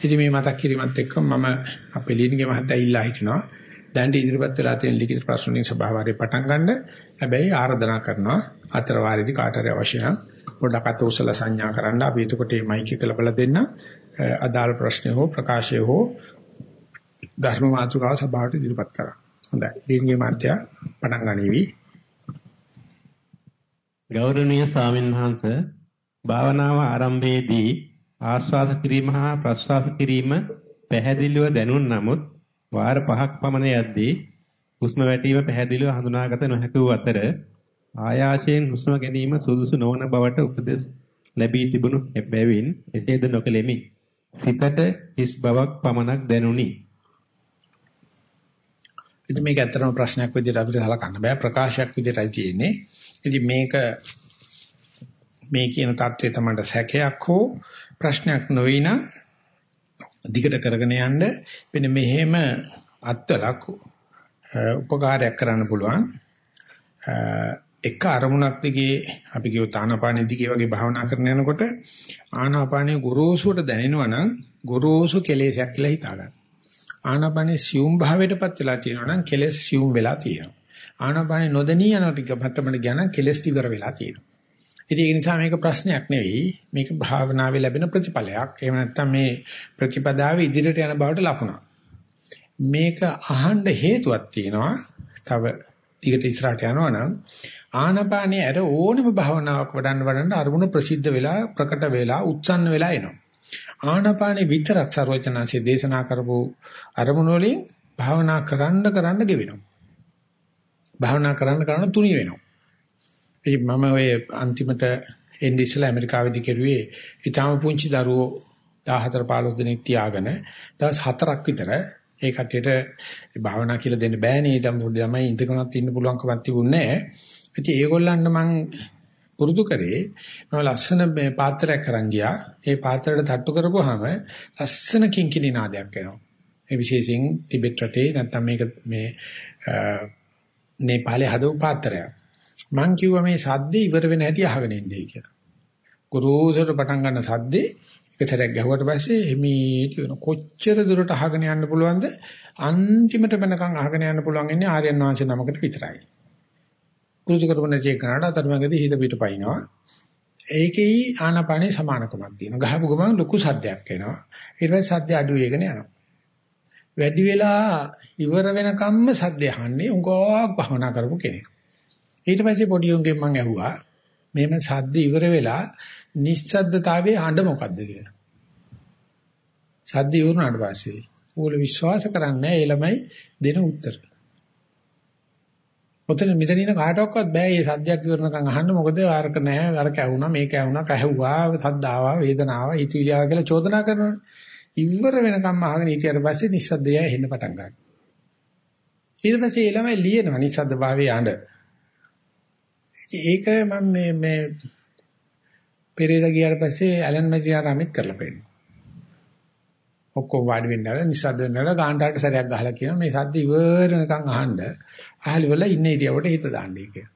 ඉතින් මේ මතක් කිරීමත් එක්ක මම අපේ ලියනගේ මහත්තයා ඉල්ලා හිටිනවා. දැන් ඉදිරිපත් වෙලා තියෙන ලිඛිත ප්‍රශ්න වලින් සභාවාරේ පටන් ගන්න. හැබැයි ආරාධනා කරනවා අතර වාරේදී කාට හරි අවශ්‍ය නම් පොඩ්ඩක් අත උසලා සංඥා කරන්න. අපි එතකොට මේ මයික් එක ලබලා දෙන්න. අදාළ ප්‍රශ්න හෝ ප්‍රකාශය හෝ ධර්ම මාතෘකාව සභාවට ඉදිරිපත් කරා. හොඳයි. දීර්ඝ මාත්‍යා පටන් ගනිවි. ගෞරවනීය ස්වාමීන් වහන්සේ භාවනාව ආරම්භයේදී ආස්වාද කිරීම හා ප්‍රස්වාස කිරීම පැහැදිලිව දැනුන් නමුත් වාර පහක් පමණ යද්දී හුස්ම වැටීම පැහැදිලිව හඳුනාගත නොහැකි වූ අතර ආයාසයෙන් හුස්ම ගැනීම සුදුසු නොවන බවට උපදෙස් ලැබී තිබුණු බැවින් එසේද නොකෙලෙමි. සිතට හිස් බවක් පමණක් දැනුනි. ඉතින් මේක ඇත්තටම ප්‍රශ්නයක් විදිහට අපිට සලකන්න බෑ ප්‍රකාශයක් විදිහටයි තියෙන්නේ. ඉතින් මේක මේ කියන தත්ත්වය තමයි සැකයක් හෝ ප්‍රශ්නයක් නොවින දිගට කරගෙන යන්න වෙන මෙහෙම අත්වලක් උපකාරයක් කරන්න පුළුවන්. එක අරමුණක් දිගේ අපි කියව තානාපානෙ දිගේ වගේ භාවනා කරන යනකොට ආනාපානෙ ගොරෝසුවට දැනෙනවා නම් ගොරෝසු කෙලෙසයක් කියලා හිතා ගන්න. ආනාපානෙ සියුම් භාවයටපත් වෙලා තියෙනවා නම් කෙලෙස් සියුම් වෙලා තියෙනවා. ආනාපානෙ නොදෙනී යන ටික මත්තමට ගියා නම් කෙලෙස් ඉවර වෙලා තියෙනවා. ඉතින් ඒ නිසා මේක ප්‍රශ්නයක් නෙවෙයි මේක භාවනාවේ ලැබෙන ප්‍රතිඵලයක්. එහෙම නැත්නම් මේ ප්‍රතිපදාවේ ඉදිරියට යන බවට ලකුණක්. මේක අහන්න හේතුවක් තියෙනවා. තව ටිකට ඉස්සරහට යනවා නම් ආනපානේ අර ඕනෙම භාවනාවක් වඩන්න වඩන්න අරමුණ ප්‍රසිද්ධ වෙලා ප්‍රකට වෙලා උත්සන්න වෙලා එනවා. ආනපානේ විතරක් ਸਰවචනාංශයේ දේශනා කරපු අරමුණ වලින් භාවනා කරන්න කරන්න ගෙවෙනවා. භාවනා කරන්න කරන්න තුනි වෙනවා. ඉතින් මම ඔය අන්තිමට එන්නේ ඉස්සලා ඇමරිකාවේදී කෙරුවේ ඊටාම පුංචි දරුවෝ 14 15 දෙනෙක් තියාගෙන දවස් 4ක් විතර ඒ කට්ටියට භාවනා කියලා දෙන්න බෑනේ ඊටම පොඩි ළමයි ඉඳගෙනත් ඉන්න පුළුවන්කමක් තිබුණේ නැහැ. ඉතින් ඒගොල්ලන්ට මම පුරුදු කරේ මම ලස්සන මේ පාත්‍රයක් අරන් ගියා. ඒ පාත්‍රයට තට්ටු කරපුවාම ලස්සන කිංකිණි නාදයක් එනවා. ඒ විශේෂයෙන් ටිබෙට් රටේ නැත්තම් මේක මේ නේපාලේ හදපු පාත්‍රයක්. මං කිව්වා මේ සද්දේ ඉවර වෙන හැටි අහගෙන ඉන්නේ කියලා. ගුරුසර පටන් ගන්න සද්දේ එක සැරයක් ගැහුවට පස්සේ එමීට වෙන කොච්චර දුරට අහගෙන යන්න පුළුවන්ද අන්තිමට වෙනකන් අහගෙන යන්න පුළුවන් ඉන්නේ ආර්යයන් වහන්සේ නමකට විතරයි. කුරුසු කරපන චේක් කරනාට අතරමඟදී හිත පිට පයින්නවා. ඒකෙයි ආනාපානේ සමානකමක් තියෙනවා. ගහපු ගමන් ලොකු සද්දයක් එනවා. ඊට පස්සේ සද්ද අඩු වෙගෙන යනවා. වැඩි වෙලා ඉවර වෙනකම්ම සද්ද අහන්නේ උගාවක් භවනා කරපු කෙනෙක්. ඊට පස්සේ පොඩි උන්ගෙන් මම ඇහුවා මේම සද්ද ඉවර වෙලා නිශ්ශබ්දතාවයේ හඬ මොකද්ද කියලා. සද්ද ඉවරුනාට පස්සේ ඌල විශ්වාස කරන්නේ ඒ ළමයි දෙන උත්තර. ඔතන මෙතන ඉන්න කාටවත් බෑ මේ සද්දයක් ඉවරනකම් අහන්න මොකද අරක නැහැ අරක ඇහුණා මේක ඇහුණා කැහුවා සද්ද ආවා වේදනාව හිතවිලි ආවා කියලා චෝදනා කරනවනේ. ඉවර වෙනකම් අහගෙන හිටියට පස්සේ නිස්සද්දය එන්න පටන් ගන්නවා. ඊට පස්සේ ඒ ළමයි ලියනවා නිස්සද්ද භාවයේ අඬ. ඒක මම මේ මේ පෙරේද ගියාට පස්සේ ඇලන් මැසියාරාමෙත් කරලා පෙන්නනවා. ඔක්කොම වාඩි වෙන්න ආලා නිස්සද්ද වෙන්නලා ගාන්ටාට සැරයක් ගහලා කියනවා මේ සද්ද ඉවරනකම් අහන්න. අහලි වල ඉන්න ඉරියවට හිත දාන්නයි කියලා.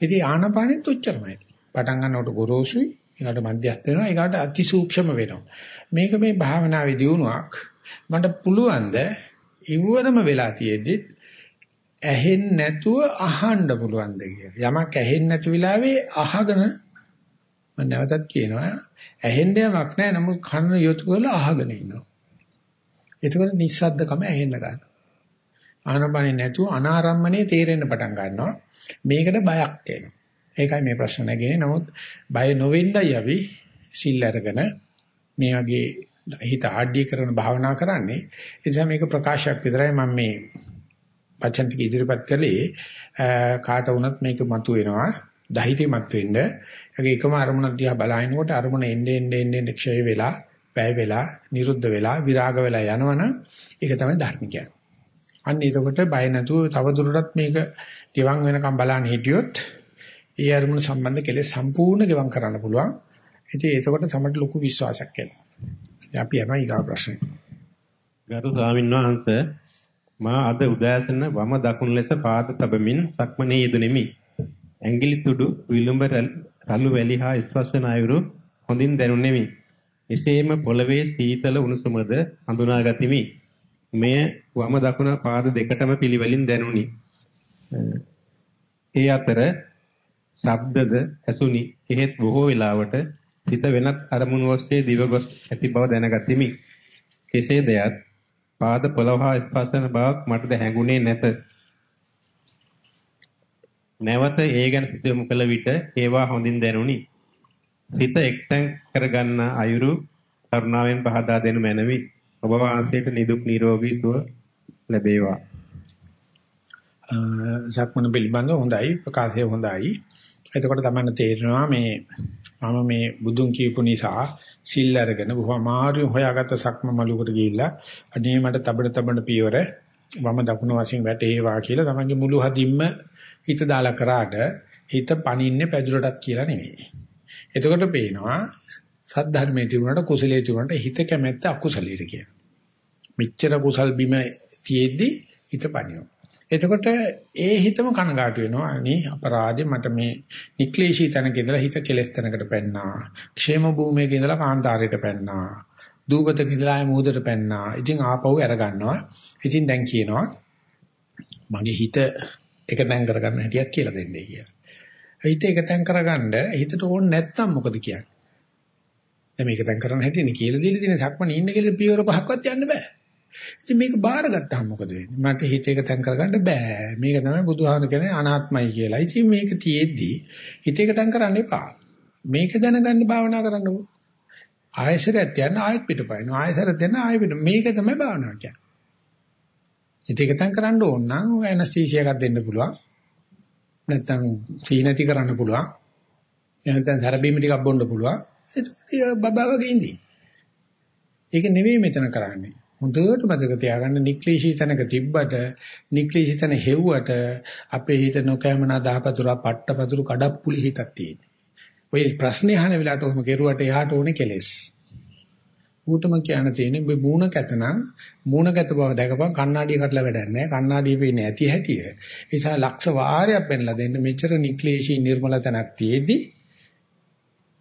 ඉතින් ආනපානෙත් උච්චරමයි. පටන් ගන්නකොට ගොරෝසුයි, ඊකට මධ්‍යස්ථ වෙනවා, ඊකට අතිසූක්ෂම වෙනවා. මේක මේ භාවනාවේ දියුණුවක්. මට පුළුවන් ද ඉවරම වෙලා තියෙද්දි ඇහෙන්නේ නැතුව අහන්න පුළුවන්ද කියලා. යමක් ඇහෙන්නේ නැති වෙලාවේ අහගෙන මම නැවතත් කියනවා ඇහෙන්න යමක් නැහැ නමුත් කන යොතු කරලා අහගෙන ඉන්නවා. එතකොට නිස්සද්දකම ඇහෙන්න ගන්නවා. ආනපනේ නැතුව අනාරම්මනේ තේරෙන්න පටන් ගන්නවා. මේකට බයක් එනවා. ඒකයි මේ ප්‍රශ්න නැගෙන්නේ. නමුත් බය නොවෙන්නයි අපි සිල් අරගෙන මේ වගේ හිත ආඩ්‍ය කරන භාවනා කරන්නේ. ඒ නිසා මේක ප්‍රකාශයක් විතරයි මම මේ වචන ටික ඉදිරිපත් කළේ. කාට වුණත් මේක මතුවෙනවා. ධෛර්යමත් වෙන්න. ඒකේ එකම අරමුණක් දිහා බලනකොට අරමුණ එන්නේ එන්නේ එන්නේ ක්ෂය වෙලා, වැය වෙලා, නිරුද්ධ වෙලා, විරාග වෙලා යනවනම් ඒක තමයි ධර්ම කියන්නේ. අන්න එතකොට බය නැතුව තව දුරටත් මේක ගෙවන් වෙනකම් බලන්න හිටියොත් ඒ අරමුණ සම්බන්ධ කෙලෙස් සම්පූර්ණ ගෙවන් කරන්න පුළුවන්. ඉතින් එතකොට තමයි ලොකු විශ්වාසයක් එනවා. අපි යනවා ඊගා ප්‍රශ්නේ. ගරු ස්වාමීන් වහන්සේ මා අද උදෑසන වම දකුණු ලෙස පාද තබමින් සක්මනේ යෙදුණෙමි. ඇඟිලි තුඩු විලුඹ රළු වැලි හා ස්පර්ශන අයුරු හොඳින් දැනුනේමි. එසේම පොළවේ සීතල උණුසුමද හඳුනා ගතිමි. මෙය වම දකුණ පාද දෙකටම පිළිවෙලින් දැනුනි. ඒ අතර ශබ්දද ඇසුනි. එහෙත් බොහෝ වෙලාවට හිත වෙනත් අරමුණු ඔස්සේ දිවගොස් ඇති බව දැනගතිමි. කෙසේ දෙයත් පාද පොළව හා ස්පර්ශ වන බවක් මටද හැඟුණේ නැත. නැවත ඒ ගැන සිත යොමු කළ විට ඒවා හොඳින් දැනුනි. සිත එක්තැන් කරගන්න අයුරු කරුණාවෙන් පහදා දෙනු මැනවි. ඔබ වහන්සේට නිදුක් නිරෝගී සුව ලැබේවා. සක්මන පිළිබඳ හොඳයි ප්‍රකාශය හොඳයි. එතකොට තමයි තේරෙනවා මේ මම මේ බුදුන් කියපු නිසා සිල් අරගෙන බොහොම අමාරුවෙන් හොයාගත්ත සක්ම මලුකට ගිහිල්ලා අනේ මට තබන තබන පියවර වම දකුණ වශයෙන් වැටේවා කියලා තමන්ගේ මුළු හදින්ම හිත දාලා කරාට හිත පණින්නේ පැදුරටත් කියලා නෙමෙයි. එතකොට පේනවා සද්ධර්මයේ තිබුණාට කුසලයේ තිබුණාට හිත කැමැත්ත අකුසලයට කියන. මෙච්චර කුසල් බිම තියෙද්දි හිත පණිනවා. එතකොට ඒ හිතම කනගාටු වෙනවා. අනේ අපරාධේ මට මේ නික්ලේශී තැනක ඉඳලා හිත කෙලස් තැනකට පැන්නා. ക്ഷേම භූමියක ඉඳලා කාන්තාරයට පැන්නා. දූපතක ඉඳලා ආය මූදට පැන්නා. ඉතින් ආපහු අර ගන්නවා. ඉතින් දැන් කියනවා මගේ හිත එක තැන් කරගන්න හැටියක් කියලා දෙන්නේ කියලා. හිත එක තැන් කරගන්න හිතට ඕන නැත්තම් මොකද කියන්නේ? දැන් මේක තැන් කරන්න හැටිනේ කියලා දීලා තියෙන සක්මණේ ඉන්න කියලා පියවර පහක්වත් යන්න බෑ. ඉතින් මේක බාරගත්තාම මොකද වෙන්නේ? මට හිත එක තැන් කරගන්න බෑ. මේක තමයි බුදුහාම කියන්නේ අනාත්මයි කියලා. ඉතින් මේක තියේදී හිත එක තැන් කරන්න එපා. මේක දැනගන්න භාවනා කරන්නකෝ. ආයසරයක් යන ආයෙත් පිටපයින්. ආයසරයක් යන ආයෙ පිට. මේක තමයි භාවනාව කියන්නේ. හිත එක තැන් කරන්න ඕන නම් ඇනස්තීසියා එකක් දෙන්න පුළුවන්. නැත්තම් සීනති කරන්න පුළුවන්. එහෙනම් තරබීම ටිකක් බොන්න පුළුවන්. ඒක බබා වගේ ඉඳී. ඒක නෙවෙයි මෙතන කරන්නේ. හොඳට මතක තියාගන්න නික්ලිෂී තැනක තිබ්බට නික්ලිෂී තැන හෙව්වට අපේ හිත නොකෑමනා දහපතුරා පට්ටපතුරු කඩප්පුලි හිතක් තියෙනවා. ඔය ප්‍රශ්නේ අහන වෙලාවට ඔහොම කෙරුවට එහාට ඕනේ කෙලෙස්. ඌටම කියන්න තියෙන්නේ ඔබ මූණ කැතනම් මූණ කැත බව දැකපන් කණ්ණාඩිය කඩලා වැඩක් නැහැ. කණ්ණාඩිය පේන්නේ ඇති හැටිය. ඒ නිසා ලක්ෂ වාරයක් පෙන්ලා දෙන්න මෙච්චර නික්ලිෂී නිර්මල තැනක් තියේදී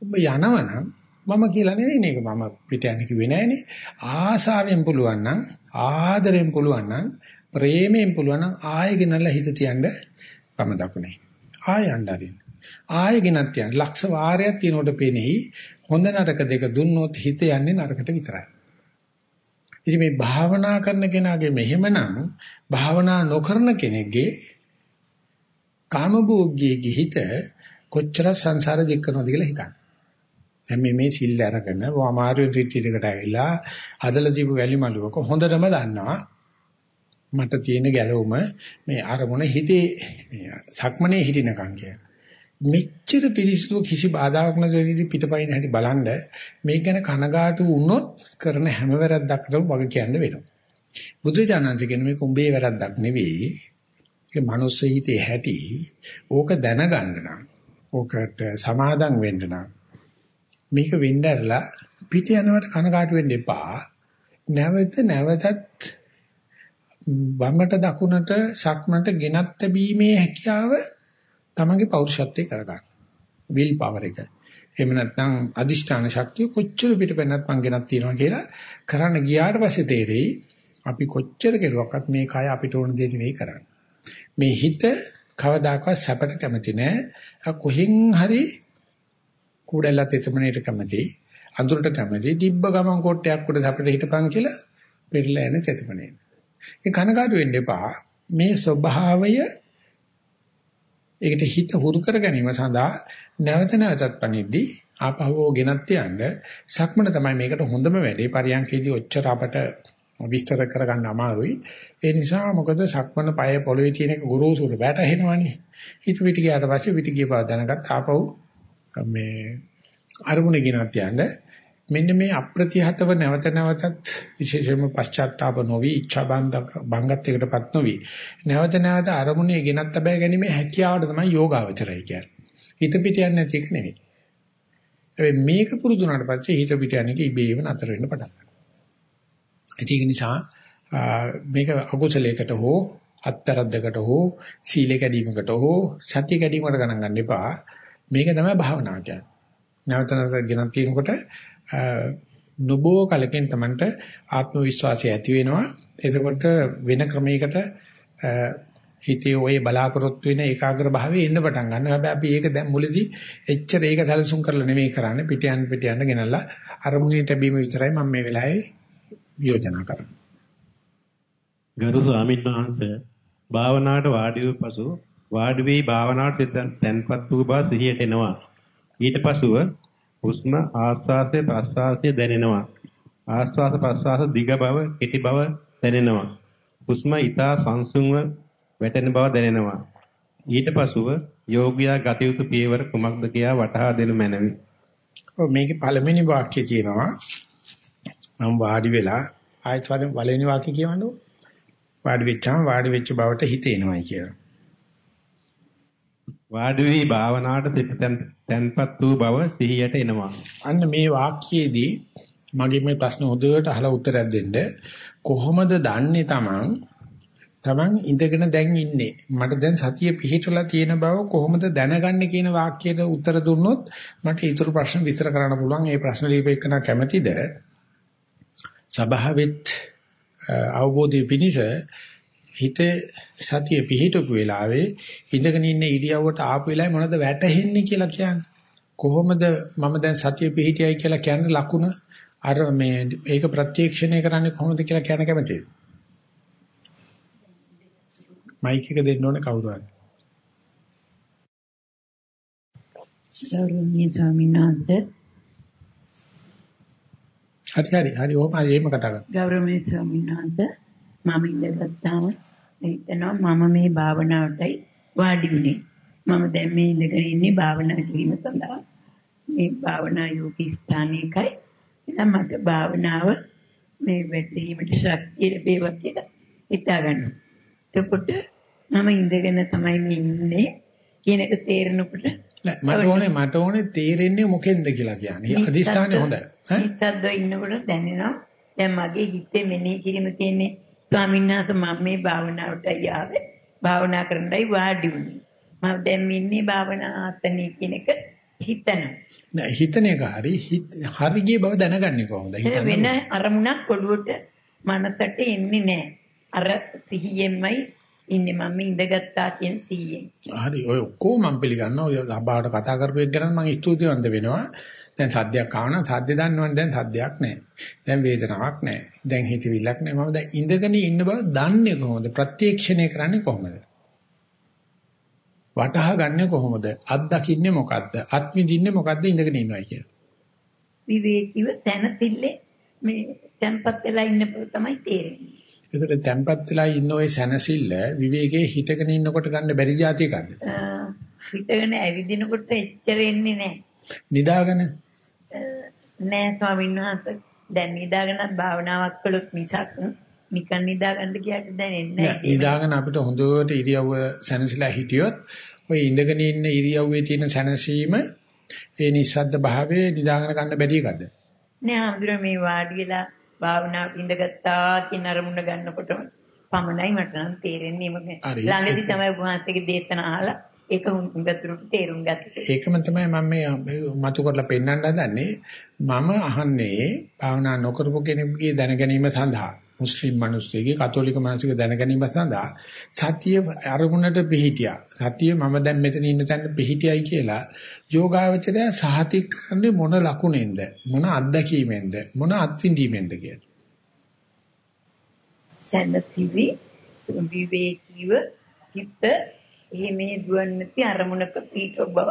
ඔබ යනවනම් මම කියලා නෙවෙයි මේක මම පිට යන්න කිව්වේ නෑනේ. ආසාවෙන් පුළුවන් නම් ආදරෙන් පුළුවන් නම් ප්‍රේමයෙන් පුළුවන් නම් ආයෙ ගෙනල්ලා හිත තියන්න කම දකුණේ. ආයෙ යන්නරින්. ආයෙ ගෙනත් යන්න ලක්ෂ වාරයක් තිනකොට පෙනෙයි හොඳ නරක දෙක දුන්නොත් හිත යන්නේ නරකට විතරයි. ඉතින් මේ භාවනා කරන කෙනාගේ මෙහෙමනම් භාවනා නොකරන කෙනෙක්ගේ කාමභෝගයේ හිත කොච්චර සංසාර දික් කරනවද කියලා හිතන්න. දැන් මේ මේ සිල් අරගෙන අමාරු රිට්‍රීට් එකට ඇවිල්ලා හදලා දීපු වැලි මලුවක හොඳටම දන්නවා මට තියෙන ගැලවුම මේ අරමුණ හිතේ සක්මනේ හිටිනකම් කිය. මෙච්චර පිරිසිදු කිසි බාධාවක් නැසෙදි පිටපයින් හැටි බලන්න මේක ගැන කනගාටු වුණොත් කරන හැම වැරද්දක්ටම වග කියන්න වෙනවා. බුදුජානන්සේ කියන මේක උඹේ වැරද්දක් නෙවෙයි. ඒ මනුස්ස හිතේ හැටි ඕක දැනගන්න නම් ඕකට සමාදම් වෙන්න නම් මේක වෙන්න ඇරලා පිට යනවට කනකාටු වෙන්න එපා. නැවත නැවතත් වමට දකුණට සක්මනට ගෙනත් බීමේ හැකියාව තමගේ පෞරුෂත්වයේ කරගන්න. විල් පවර් එක. එහෙම නැත්නම් අදිෂ්ඨාන ශක්තිය කොච්චර පිටපැන්නත් මං ගෙනත් තියනවා කියලා කරන්න ගියාට පස්සේ තේරෙයි අපි කොච්චර කෙරුවක්වත් මේ කය අපිට ඕන දේ නෙවෙයි කරන්නේ. මේ හිත කවදාකවත් සැපට කැමති නෑ. කොහෙන් හරි කුඩැල්ලත් එතමනේට කැමති අඳුරට කැමති දිබ්බ ගමන් කොටයක් උඩ අපිට හිටපන් කියලා පෙරලා එන තෙතමනේ. ඒ කනකාට වෙන්න එපා. මේ ස්වභාවය ඒකට හිත හුරු කර ගැනීම සඳහා නැවත නැවතත් පණිද්දී ආපහු ගෙනත් යන්න සක්මන තමයි මේකට හොඳම වැඩේ පරියන්කේදී ඔච්චර අපට විස්තර කරගන්න අමාරුයි ඒ නිසා මොකද සක්මන පය පොළවේ තියෙන එක ගුරුසුර වැටහෙනවනේ හිත පිට ගියාට පස්සේ පිට ගිය බව දැනගත් ආපහු මේ අරමුණ ගෙනත් යන්න මෙන්න මේ අප්‍රතිහතව නැවත නැවතත් විශේෂයෙන්ම පශ්චාත්තාප නොවි ඉච්ඡා බංගත්වයකටපත් නොවි නැවත නැවත අරමුණේ ගෙනත් බෑ ගැනීම හැකියාවට තමයි යෝගාවචරය කියන්නේ. හිත පිට යන්නේ නැති එක නෙවෙයි. හැබැයි මේක පුරුදු වුණාට පස්සේ හිත පිට යන්නේ ඉබේම නතර වෙන්න පටන් ගන්නවා. ඒක නිසා මේක අකුසලයකට හෝ අත්තරද්දකට හෝ සීල කැඩීමකට හෝ සත්‍ය කැඩීමකට ගණන් ගන්න එපා. මේක තමයි භාවනාව කියන්නේ. නැවත නැවත ගෙනත් තියෙනකොට නොබෝ කලකින් Tamanට ආත්ම විශ්වාසය ඇති වෙනවා. එතකොට වෙන ක්‍රමයකට හිතේ ඔය බලාපොරොත්තු වෙන ඒකාග්‍ර භාවයේ එන්න පටන් ගන්නවා. හැබැයි අපි ඒක දැන් මුලදී එච්චර ඒක සැලසුම් කරලා නෙමෙයි කරන්නේ. පිට යන්න පිට යන්න ගෙනල්ලා අරමුණේ තැබීම විතරයි මම මේ වෙලාවේ යෝජනා කරන්නේ. ගරු ස්වාමීන් වහන්සේ භාවනාවට වාඩි වූ පසු වාඩි වී භාවනාවට තැන්පත් වූ බව සිහියට එනවා. ඊට පසුව හුස්ම ආස්වාසය ප්‍රස්වාසය දැනෙනවා. ආස්වාස ප්‍රස්වාස දිග බව කෙටි බව දැනෙනවා. හුස්ම ඊතා සංසුන්ව වැටෙන බව දැනෙනවා. ඊට පසුව යෝගියා ගත යුතු පියවර කුමක්ද කියා වටහා දෙනු මැනවි. ඔව් මේකේ පළවෙනි වාක්‍යය තියෙනවා. මම වාඩි වෙලා ආයත් පළවෙනි වාක්‍ය කියවන්නකො. වාඩි වෙච්චාම වාඩි වෙච්ච බවට හිතේනවායි කියලා. වාඩි වී භාවනාවට සිත තැන්පත් වූ බව සිහියට එනවා. අන්න මේ වාක්‍යයේදී මගේ මේ ප්‍රශ්න හොඳට අහලා උත්තරයක් දෙන්න. කොහොමද දන්නේ Taman Taman ඉඳගෙන දැන් ඉන්නේ. මට දැන් සතිය පිහිටලා තියෙන බව කොහොමද දැනගන්නේ කියන වාක්‍යයට උත්තර දුන්නොත් මට ඊටු ප්‍රශ්න විස්තර කරන්න පුළුවන්. ඒ ප්‍රශ්න ලියපෙන්න කැමැතිද? සභාවෙත් අවබෝධය පිණිස හිත සතිය පිහිටපු වෙලාවේ ඉඳගෙන ඉන්න ඉරියව්වට ආපු වෙලාවේ මොනවද වැටහෙන්නේ කියලා කියන්නේ? කොහොමද මම දැන් සතිය පිහිටියයි කියලා කියන්නේ ලකුණ? අර මේ ඒක ප්‍රත්‍යක්ෂණය කරන්නේ කොහොමද කියලා කියන්න කැමතියි මයික් එක දෙන්න ඕනේ කවුරු හරි. ගෞරවනීය ස්වාමීන් වහන්සේ. හරි හරි හරි. ඕම හරි එහෙම කතා කරමු ගෞරවනීය ස්වාමීන් වහන්සේ මම ඉඳගත්තාම හිතනවා මම මේ භාවනාවටයි වාඩි වුණේ. මම දැන් මේ ඉඳගෙන ඉන්නේ භාවනා කිරීම සඳහා. මේ භාවනා යෝගී ස්ථානයකයි. එහෙනම් මට භාවනාව මේ වැඩිවීමට ශක්තිය ලැබේවා කියලා හිතා ගන්නවා. එතකොට මම ඉඳගෙන තමයි මේ ඉන්නේ කියන එක තේරෙනකොට මට ඕනේ මට ඕනේ තේරෙන්නේ මොකෙන්ද කියලා කියන්නේ. අදිෂ්ඨානේ හොඳයි. හිතද්ද ඉන්නකොට දැනෙනවා. දැන් මගේ හිතේ මෙනෙහි කිරීම තියෙන්නේ ස්වාමීන් වහන්සේ මම මේ භාවනාවට ආවේ භාවනා කරන්නයි වාඩි වුණේ. මම දැන් ඉන්නේ භාවනා ආතනිය කියන එක හිතනවා. නෑ හිතන එක හරි හරිගේ බව දැනගන්නේ කොහොමද? වෙන අරමුණක් ඔළුවට මනසට එන්නේ නෑ. අර සිහියෙන්මයි ඉන්නේ මම ඉඳගත්තා කියන සිහියෙන්. හරි ඔය ඔක්කොම මම පිළිගන්නවා. ඔය අබාවට කතා කරපු එක ගැන මම ස්තුතිවන්ත වෙනවා. දැන් සද්දයක් ආවනම් සද්ද දන්නවනේ දැන් සද්දයක් නැහැ. දැන් වේදනාවක් නැහැ. දැන් හිතවිල්ලක් නැහැ. මම දැන් ඉඳගෙන ඉන්න බව දන්නේ කොහොමද? ප්‍රත්‍යක්ෂණය කරන්නේ කොහොමද? වටහා ගන්නෙ කොහොමද? අත් දකින්නේ මොකද්ද? අත් විඳින්නේ මොකද්ද ඉඳගෙන ඉන්නවයි කියලා. විවේකීව තනතිල්ලේ මේ tempat වෙලා ඉන්න බව තමයි තේරෙන්නේ. ඒතර tempat වෙලා ඉන්න ওই සැනසille විවේකයේ හිටගෙන ඉන්නකොට ගන්න බැරි જાති එකක්ද? හිටගෙන ඇවිදිනකොට එච්චර එන්නේ නැහැ. නිදාගෙන නෑ ස්වාමීන් වහන්සේ. දැන් නිදාගෙනත් භාවනාවක් කළොත් මිසක් නිකන් නිදාගන්න කියට දැනෙන්නේ නෑ නිදාගෙන අපිට හොඳට ඉරියව්ව සැනසීලා හිටියොත් ඔය ඉඳගෙන ඉන්න ඉරියව්වේ තියෙන සැනසීම ඒ නිස්සද්ද භාවයේ නිදාගෙන ගන්න බැරි එකද නෑ අඳුර මේ වාඩි වෙලා භාවනාවට ඉඳගත්තා කියන අරමුණ ගන්නකොටම පමණයි මට නම් තේරෙන්නේ. මොකද ළඟදි තමයි වහන්සේගේ දේශනා අහලා ඒක හුඟතුරුට තේරුම් ගත්තා. ඒකම තමයි මම මේ මතු කරලා පෙන්වන්න හදන්නේ. මම අහන්නේ භාවනා නොකරපු කෙනෙකුගේ දැනගැනීම සඳහා මුස්ලිම් මිනිස්සුගේ කතෝලික මිනිස්සුගේ දැනගැනීම සඳහා සතිය අරමුණට පිහිටියා. සතිය මම දැන් මෙතන ඉන්න තැන පිහිටියයි කියලා යෝගාවචරය සහතික කරන්නේ මොන ලකුණෙන්ද? මොන අත්දැකීමෙන්ද? මොන අත්විඳීමෙන්ද කියලා. සම්පතිවි විවේකීව හිත එහෙමේ දුවන්නේ නැති අරමුණක පීඨ බව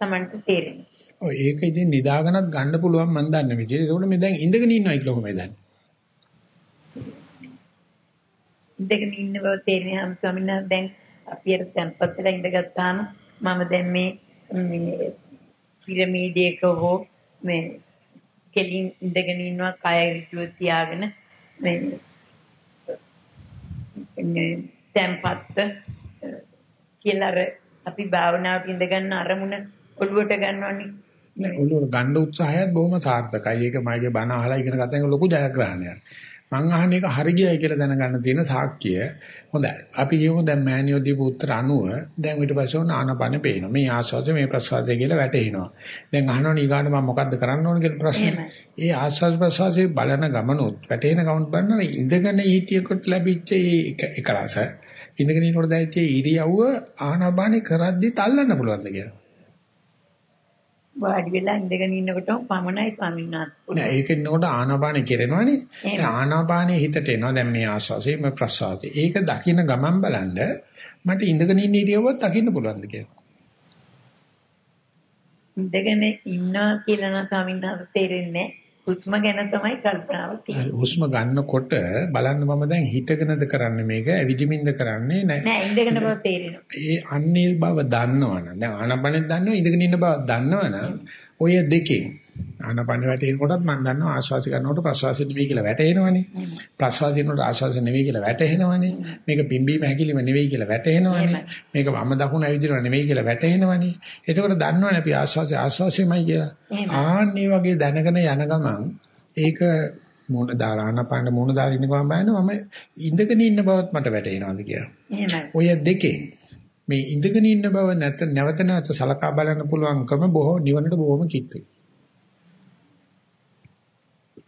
Tamanට තේරෙනවා. ඔය ඒක ඉතින් නිදාගනත් ගන්න පුළුවන් මන් දන්න විදිහට. ඒකෝට මේ දැන් ඉඳගෙන ඉන්නවා කියලා කොහොමද දන්නේ? ඉඳගෙන ඉන්න බව තේරෙන්නේ හම් ස්වාමීන් වහන්සේ දැන් අපි අර tempත් වෙලා ඉඳගත්තාම මම දැන් මේ මේ පිරමීඩයක හෝ මේ කෙලින් ඉඳගෙන ඉන්නවා කය ඍතුව තියාගෙන මේ tempත් කියලා අර අපි භාවනාවට ඉඳ ගන්න අරමුණ ඔළුවට ගන්නවනේ. නෑ ඔළුවට ගන්න උත්සාහයත් බොහොම සාර්ථකයි. ඒක මගේ බණ අහලා ඉගෙන ගන්න එක ලොකු ජයග්‍රහණයක්. මං අහන එක හරි ගියයි කියලා දැනගන්න තියෙන සාක්කිය හොඳයි. අපි කියමු දැන් මෑනියෝ දීපු උත්තර 90 දැන් ඊට පස්සේ ඕන ආනපන පේනවා. මේ ආස්වාද මේ ප්‍රසවාසය කියලා වැටෙනවා. දැන් අහනවා ඊගාට මම මොකද්ද කරන්න ඕන කියලා ප්‍රශ්නේ. ඒ ආස්වාද ප්‍රසවාසයේ බලන ගමනොත් වැටෙන ගමන් බලන ඉඳගෙන ඊටියකට ලැබිච්ච ඒ එකලස ඉඳගෙන ඉන්නකොට දැයිච්ච ඉරියව්ව ආනපානේ කරද්දි තල්ලන්න පුළුවන්ද කියලා. වාඩි වෙලා ඉඳගෙන ඉන්නකොටම පමණයි වහන්සේ. නෑ ඒක ඉන්නකොට ආනාපානෙ කෙරෙනවනේ. ඒ ආනාපානෙ හිතට එනවා දැන් මේ ආස්වාසේ මේ ප්‍රස්වාසේ. ඒක දකින්න ගමන් බලන්න මට ඉඳගෙන ඉන්න ඉරියව්වත් දකින්න පුළුවන්ද කියලා. ඉඳගෙන ඉන්නවා කියලා නම් වහන්සේ තේරෙන්නේ හුස්ම ගැන තමයි කල්පනාව තියෙන්නේ. හුස්ම ගන්නකොට බලන්න මම දැන් හිතගෙනද කරන්නේ මේක ඇවිදිමින්ද කරන්නේ නෑ. නෑ ඉඳගෙන බව තේරෙනවා. ඒ අන්නේ බව දන්නවනම් දැන් ආනපනෙත් දන්නවා ඉඳගෙන ඉන්න බව දන්නවනම් ඔය දෙකෙන් ආනපන වැටෙනකොටත් මම දන්නවා ආශ්වාස කරනකොට ප්‍රශ්වාස නෙවෙයි කියලා වැටෙනවනේ. ප්‍රශ්වාස කරනකොට ආශ්වාස නෙවෙයි කියලා වැටෙනවනේ. මේක පිම්බීම හැකිලිම නෙවෙයි කියලා වැටෙනවනේ. මේක වම දකුණ ඇවිදිනව නෙවෙයි කියලා වැටෙනවනේ. එතකොට දන්නවනේ අපි ආශ්වාස ආශ්වාසෙමයි කියලා. ආන්නේ වගේ දැනගෙන යන ගමන් ඒක මූණ දාලා ආනපන මූණ දාලා ඉන්න ගමන් බලනවා මම ඉඳගෙන ඉන්න බවත් මට වැටෙනවාද කියලා. ඔය දෙකෙන් මේ ඉඳගෙන ඉන්න බව නැත නැවත නැවත සලකා බලන්න පුළුවන්කම බොහෝ නිවනට බොහොම කිට්ටුයි.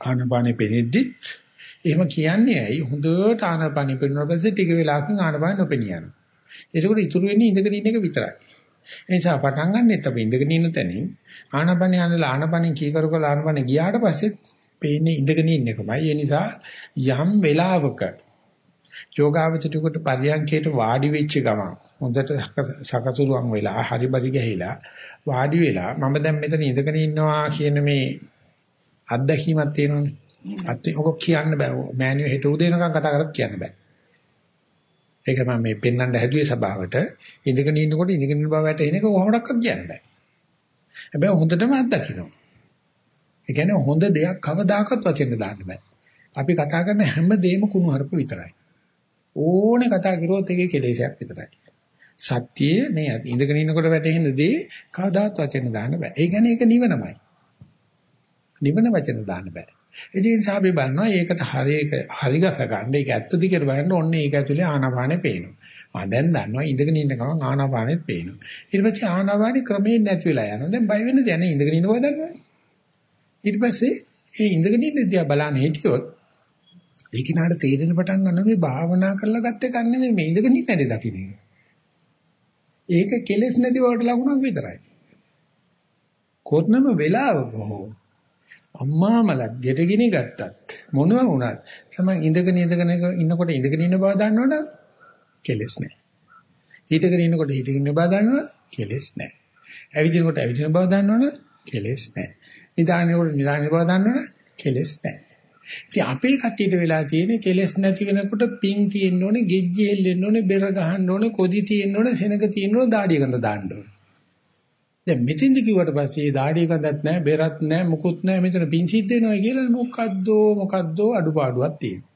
ආනපානෙ පෙනෙද්දිත් එහෙම කියන්නේ ඇයි හොඳට ආනපානෙ පෙනුනට පස්සේ ටික වෙලාවකින් ආනපානෙ නොපෙනිය යනවා. ඒකෝට ඉතුරු වෙන්නේ ඉඳගෙන ඉන්න එක විතරයි. ඒ නිසා පටන් ගන්නෙත් අපි ඉඳගෙන ඉන්න තැනින් ආනපානෙ යනලා ආනපානෙ කීකරු කරලා ආනපානෙ ගියාට පස්සේ පේන්නේ ඉඳගෙන ඉන්න එකමයි. ඒ නිසා යම් වෙලාවක යෝගාවචිතකට පරියන්කේට වාඩි වෙච්ච ගමන් හොඳට සකසුරුවන් වෙලා හරි බරි ගහිලා වාඩි වෙලා මම දැන් මෙතන ඉඳගෙන ඉන්නවා කියන මේ අත්දැකීමක් තියෙනවනේ. අත් ඔක කියන්න බෑ. මෑනියෝ හෙට උදේනකම් කතා කරත් කියන්න බෑ. ඒක මම මේ පෙන්වන්න හැදුවේ සභාවට ඉඳගෙන ඉන්නකොට ඉඳගෙන ඉන්න බව වැටෙන එක කොහොමඩක්වත් කියන්න බෑ. හැබැයි හොඳටම අත්දකින්න. ඒ කියන්නේ හොඳ දෙයක් කවදාකවත් වචෙන් දාන්න බෑ. අපි කතා කරන හැම දෙයක්ම කුණු හarp විතරයි. ඕනේ කතා කරුවොත් ඒකේ කෙලෙසයක් විතරයි. සත්‍යයේ මේ ඉඳගෙන ඉන්නකොට වැටෙන දේ කවදාවත් වචෙන් දාන්න බෑ. ඒ කියන්නේ ඒක නිවනමයි. නිවන වචන දාන්න බෑ. ඒ නිසා අපි බලනවා ඒකට හරියක හරිගත ගන්න ඒක ඇත්තද කියලා බලන්න ඕනේ ඒක ඇතුලේ ආනාපානෙ පේනවා. ආ දැන් දන්නවා ඉඳගෙන ඉන්න ගමන් ආනාපානෙත් පේනවා. ඊට පස්සේ ආනාපානෙ ක්‍රමයෙන් නැති වෙලා යනවා. දැන් බය වෙන්න දැන ඉඳගෙන ඉන්න බව දන්නවනේ. ඊට පස්සේ ඒ ඉඳගෙන ඉන්න දිහා බලන්න හිටියොත් ඒ කිනාට තේරෙන පටන් ගන්න මේ භාවනා කරලා ගත්ත එක නෙමෙයි මේ ඉඳගෙන ඉන්න හැටි දකින්න එක. ඒක කෙලෙස් නැති බවට ලකුණක් විතරයි. කොත්නම වෙලාවක හෝ අම්මා මලක් ගෙටගිනි ගත්තත් මොනවා වුණත් තමයි ඉඳගෙන ඉඳගෙන ඉන්නකොට ඉඳගෙන ඉන්න බව දන්නවනම් කෙලස් නැහැ. හිටගෙන ඉන්නකොට හිටගෙන ඉන්න බව දන්නවනම් කෙලස් නැහැ. ඇවිදිනකොට ඇවිදින බව දන්නවනම් කෙලස් නැහැ. නිදානකොට නිදාන බව දන්නවනම් කෙලස් නැහැ. ඉතින් අපේ කට්ටියට වෙලා තියෙන්නේ කෙලස් නැති වෙනකොට පිං තියෙන්න ඕනේ, ගෙජ්ජි හෙල්ලෙන්න ඕනේ, බෙර ගහන්න ඕනේ, කොදි තියෙන්න ඕනේ, සෙනඟ තියෙන්න ඕනේ, දාඩිය ගඳ දාන්න ඕනේ. දැන් මෙතෙන්ද කිව්වට පස්සේ දාඩිය ගඳක් නැහැ, බෙරත් නැහැ, මුකුත් නැහැ. මෙතන පිං සිද්ධ වෙනවා කියලා මොකද්ද මොකද්ද අඩුපාඩුවක් තියෙනවා.